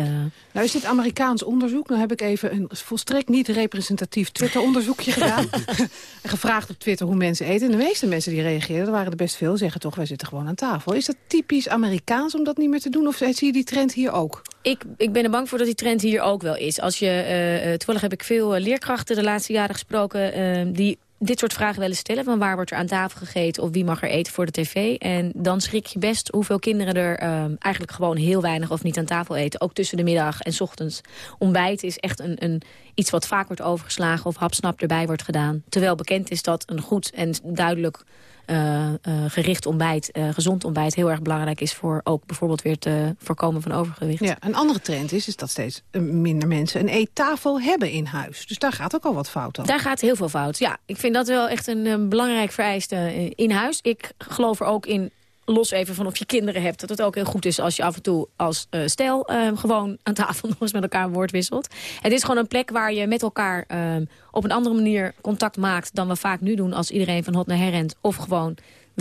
Nou is dit Amerikaans onderzoek. Nou heb ik even een volstrekt niet representatief Twitter-onderzoekje gedaan. en gevraagd op Twitter hoe mensen eten. En de meeste mensen die reageerden, er waren er best veel, zeggen toch... wij zitten gewoon aan tafel. Is dat typisch Amerikaans om dat niet meer te doen? Of zie je die trend hier ook? Ik, ik ben er bang voor dat die trend hier ook wel is. Als je, toevallig heb ik veel leerkrachten de laatste jaren gesproken... eh, die dit soort vragen willen stellen. Van waar wordt er aan tafel gegeten of wie mag er eten voor de tv? En dan schrik je best hoeveel kinderen er eh, eigenlijk gewoon heel weinig of niet aan tafel eten. Ook tussen de middag en ochtends. Ontbijt is echt een, een, iets wat vaak wordt overgeslagen of hapsnap erbij wordt gedaan. Terwijl bekend is dat een goed en duidelijk gericht ontbijt, eh, gezond ontbijt... heel erg belangrijk is voor ook bijvoorbeeld weer te voorkomen van overgewicht. Ja, een andere trend is, is dat steeds eh, minder mensen een eettafel hebben in huis. Dus daar gaat ook al wat fout aan. Daar gaat heel veel fout. Ja, ik vind dat wel echt een, eh, belangrijk vereiste eh, in huis. Ik geloof er ook in, los even van of je kinderen hebt... dat het ook heel goed is als je af en toe als eh stel eh, gewoon aan tafel nog eens met elkaar een woord wisselt. Het is gewoon een plek waar je met elkaar eh, op een andere manier contact maakt... dan we vaak nu doen als iedereen van hot naar her rent. Of gewoon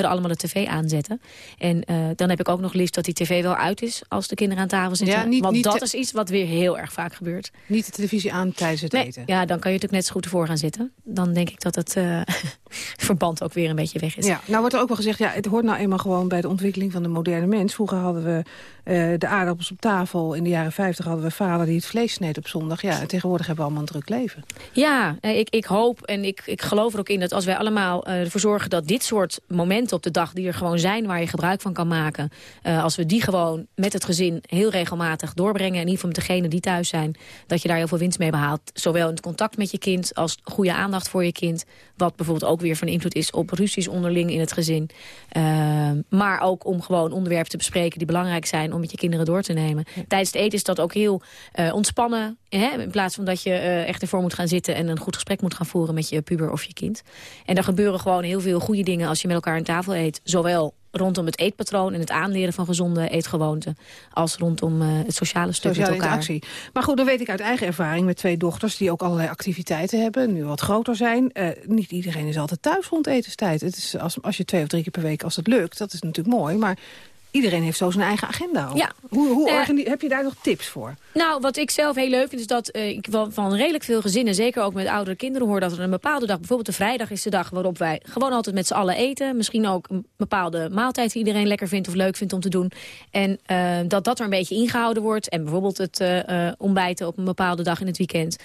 we allemaal de tv aanzetten. En eh, dan heb ik ook nog liefst dat die tv wel uit is als de kinderen aan tafel zitten. Ja, niet- Want niet dat is iets wat weer heel erg vaak gebeurt. Niet de televisie aan tijdens het Nee, eten. ja, dan kan je natuurlijk net zo goed ervoor gaan zitten. Dan denk ik dat het eh, verband ook weer een beetje weg is. Ja, nou wordt er ook wel gezegd, ja, het hoort nou eenmaal gewoon bij de ontwikkeling van de moderne mens. Vroeger hadden we eh, de aardappels op tafel. In de jaren 50 hadden we vader die het vlees sneed op zondag. Ja, en tegenwoordig hebben we allemaal een druk leven. Ja, ik, ik hoop en ik, ik geloof er ook in dat als wij allemaal ervoor zorgen... dat dit soort momenten op de dag die er gewoon zijn... waar je gebruik van kan maken... eh, als we die gewoon met het gezin heel regelmatig doorbrengen... in ieder geval met degenen die thuis zijn... dat je daar heel veel winst mee behaalt. Zowel in het contact met je kind als goede aandacht voor je kind... wat bijvoorbeeld ook weer van invloed is op ruzies onderling in het gezin. Eh, maar ook om gewoon onderwerpen te bespreken die belangrijk zijn... om met je kinderen door te nemen. Tijdens het eten is dat ook heel eh, ontspannen. Hè? In plaats van dat je eh, echt ervoor moet gaan zitten... en een goed gesprek moet gaan voeren met je puber of je kind. En er gebeuren gewoon heel veel goede dingen als je met elkaar aan tafel eet. Zowel rondom het eetpatroon en het aanleren van gezonde eetgewoonten... als rondom eh, het sociale stuk Sociale met elkaar. interactie. Maar goed, dan weet ik uit eigen ervaring met twee dochters... die ook allerlei activiteiten hebben, nu wat groter zijn. Eh, niet iedereen is altijd thuis rond etenstijd. Het is als, als je twee of drie keer per week, als het lukt, dat is natuurlijk mooi. Maar iedereen heeft zo zijn eigen agenda ook. Ja. Hoe, hoe organi- heb je daar nog tips voor? Nou, wat ik zelf heel leuk vind is dat eh, ik van, van redelijk veel gezinnen... zeker ook met oudere kinderen hoor dat er een bepaalde dag... bijvoorbeeld de vrijdag is de dag waarop wij gewoon altijd met z'n allen eten. Misschien ook een bepaalde maaltijd die iedereen lekker vindt of leuk vindt om te doen. En eh, dat dat er een beetje ingehouden wordt. En bijvoorbeeld het eh, ontbijten op een bepaalde dag in het weekend.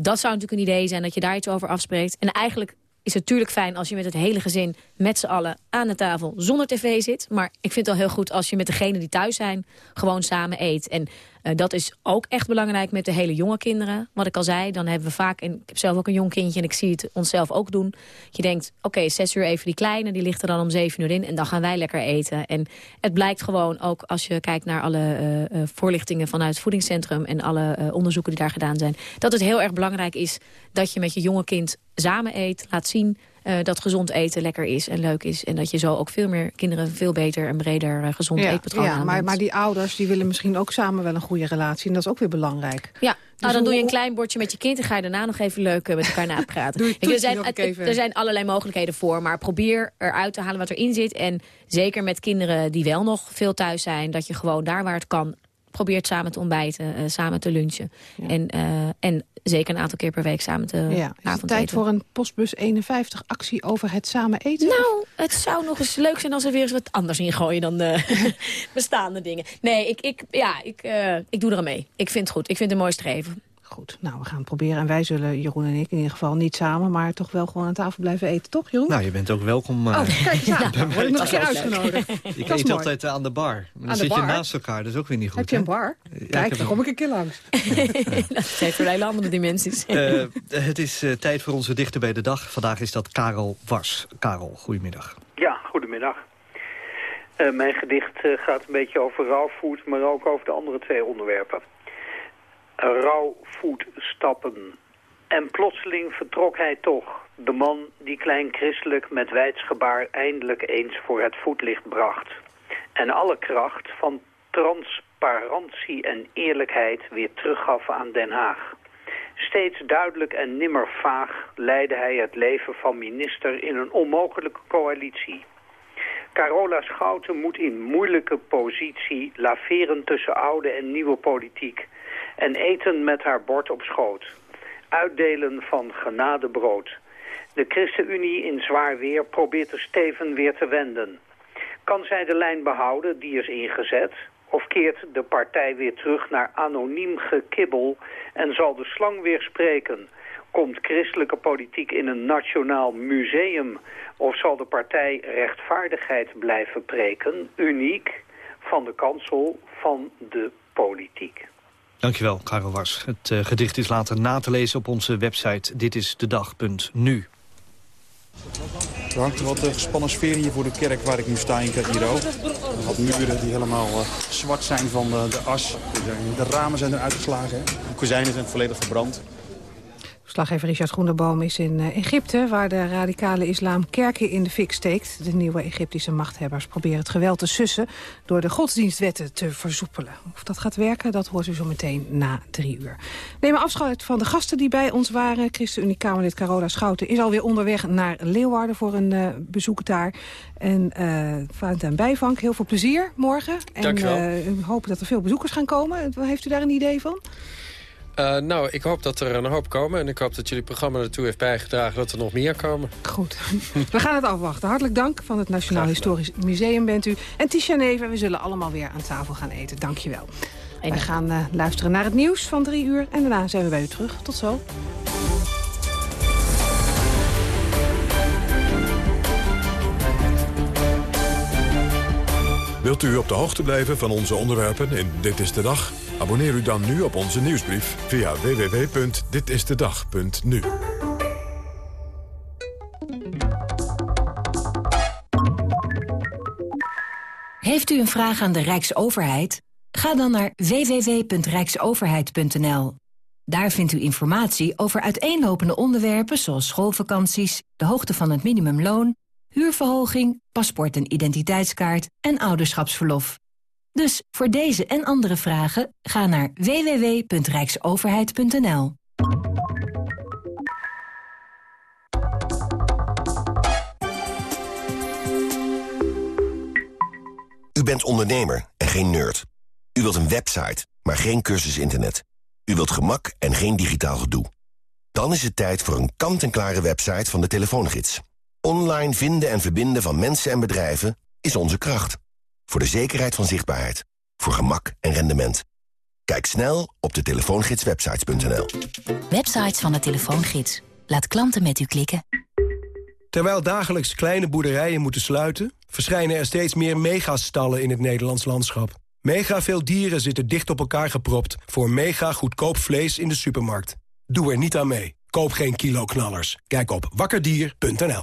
Dat zou natuurlijk een idee zijn dat je daar iets over afspreekt. En eigenlijk is het natuurlijk fijn als je met het hele gezin... met z'n allen aan de tafel zonder tv zit. Maar ik vind het wel heel goed als je met degenen die thuis zijn... gewoon samen eet. En eh, dat is ook echt belangrijk met de hele jonge kinderen. Wat ik al zei, dan hebben we vaak... en ik heb zelf ook een jong kindje en ik zie het onszelf ook doen. Je denkt, oké, zes uur even die kleine... die ligt er dan om zeven uur in en dan gaan wij lekker eten. En het blijkt gewoon ook als je kijkt naar alle eh, eh, voorlichtingen... vanuit het voedingscentrum en alle onderzoeken die daar gedaan zijn... dat het heel erg belangrijk is dat je met je jonge kind samen eet. Laat zien eh, dat gezond eten lekker is en leuk is. En dat je zo ook veel meer kinderen veel beter en breder eh, gezond eetpatroon ja maar, maar die ouders die willen misschien ook samen wel een goede relatie. En dat is ook weer belangrijk. Ja, nou, dan hoe- doe je een klein bordje met je kind... en ga je daarna nog even leuk eh, met elkaar napraten. Er, zijn, even. er zijn allerlei mogelijkheden voor... maar probeer eruit te halen wat erin zit. En zeker met kinderen die wel nog veel thuis zijn... dat je gewoon daar waar het kan... probeert samen te ontbijten, eh, samen te lunchen. En, eh, en zeker een aantal keer per week samen te Ja, is het tijd voor een postbus 51 actie over het samen eten? Nou, het zou nog eens leuk zijn als er weer eens wat anders in gooien dan de bestaande dingen. Nee, ik, ik, ja, ik, eh, ik doe er aan mee. Ik vind het goed. Ik vind het een mooi streven. Goed, nou, we gaan het proberen. En wij zullen, Jeroen en ik, in ieder geval niet samen... maar toch wel gewoon aan tafel blijven eten, toch, Jeroen? Nou, je bent ook welkom. eh, Oh, kijk bij Dan word ik nog een keer uitgenodigd. Ik Dat eet mooi. altijd aan de bar. Maar dan zit je naast elkaar, dat is ook weer niet goed. Heb je een bar? Kijk, dan een- kom ik een keer langs. Heeft weer hele andere dimensies. Eh, het is eh, tijd voor onze dichter bij de dag. Vandaag is dat Karel Wars. Karel, goedemiddag. Ja, goedemiddag. Eh, mijn gedicht eh, gaat een beetje over rouwvoet, maar ook over de andere twee onderwerpen. Rouwvoetstappen. En plotseling vertrok hij toch, de man die klein christelijk met wijdsgebaar eindelijk eens voor het voetlicht bracht. En alle kracht van transparantie en eerlijkheid weer teruggaf aan Den Haag. Steeds duidelijk en nimmer vaag leidde hij het leven van minister in een onmogelijke coalitie. Carola Schouten moet in moeilijke positie laveren tussen oude en nieuwe politiek en eten met haar bord op schoot. Uitdelen van genadebrood. De ChristenUnie in zwaar weer probeert de steven weer te wenden. Kan zij de lijn behouden die is ingezet? Of keert de partij weer terug naar anoniem gekibbel en zal de slang weer spreken? Komt christelijke politiek in een nationaal museum? Of zal de partij rechtvaardigheid blijven preken? Uniek van de kansel van de politiek. Dankjewel, Karel Wars. Het eh, gedicht is later na te lezen op onze website ditisdedag.nu. Er hangt een wat eh, gespannen sfeer hier voor de kerk waar ik nu sta in Cairo. Er wat muren die helemaal eh, zwart zijn van de, as. Er De ramen zijn eruit geslagen. hè. De kozijnen zijn volledig verbrand. Verslaggever Richard Groeneboom is in eh, Egypte... waar de radicale islam kerken in de fik steekt. De nieuwe Egyptische machthebbers proberen het geweld te sussen... door de godsdienstwetten te versoepelen. Of dat gaat werken, dat hoort u zo meteen na drie uur. Neem afscheid van de gasten die bij ons waren. ChristenUnie-Kamerlid Carola Schouten is alweer onderweg naar Leeuwarden... voor een eh, bezoek daar. En eh Valentijn Bijvank, heel veel plezier morgen. En Dank u wel. we hopen dat er veel bezoekers gaan komen. Heeft u daar een idee van? Eh, nou, ik hoop dat er een hoop komen. En ik hoop dat jullie programma ertoe heeft bijgedragen dat er nog meer komen. Goed. We gaan het afwachten. Hartelijk dank van het Nationaal Historisch Museum bent u. En Tisha Neven, we zullen allemaal weer aan tafel gaan eten. Dank je wel. We gaan eh, luisteren naar het nieuws van drie uur. En daarna zijn we bij u terug. Tot zo. Wilt u op de hoogte blijven van onze onderwerpen in Dit is de Dag? Abonneer u dan nu op onze nieuwsbrief via www.ditistedag.nu. Heeft u een vraag aan de Rijksoverheid? Ga dan naar www.rijksoverheid.nl. Daar vindt u informatie over uiteenlopende onderwerpen zoals schoolvakanties, de hoogte van het minimumloon, huurverhoging, paspoort en identiteitskaart en ouderschapsverlof. Dus voor deze en andere vragen ga naar www.rijksoverheid.nl. U bent ondernemer en geen nerd. U wilt een website, maar geen cursus internet. U wilt gemak en geen digitaal gedoe. Dan is het tijd voor een kant-en-klare website van de telefoongids. Online vinden en verbinden van mensen en bedrijven is onze kracht. Voor de zekerheid van zichtbaarheid. Voor gemak en rendement. Kijk snel op de telefoongidswebsites.nl. Websites van de telefoongids. Laat klanten met u klikken. Terwijl dagelijks kleine boerderijen moeten sluiten... verschijnen er steeds meer megastallen in het Nederlands landschap. Mega veel dieren zitten dicht op elkaar gepropt... voor mega goedkoop vlees in de supermarkt. Doe er niet aan mee. Koop geen kilo-knallers. Kijk op wakkerdier.nl.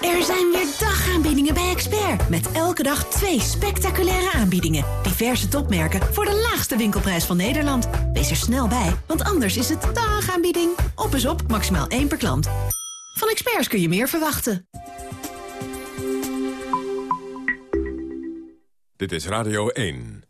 Er zijn weer dagaanbiedingen bij Expert. Met elke dag twee spectaculaire aanbiedingen. Diverse topmerken voor de laagste winkelprijs van Nederland. Wees er snel bij, want anders is het dagaanbieding. Op is op, maximaal één per klant. Van Experts kun je meer verwachten. Dit is Radio 1.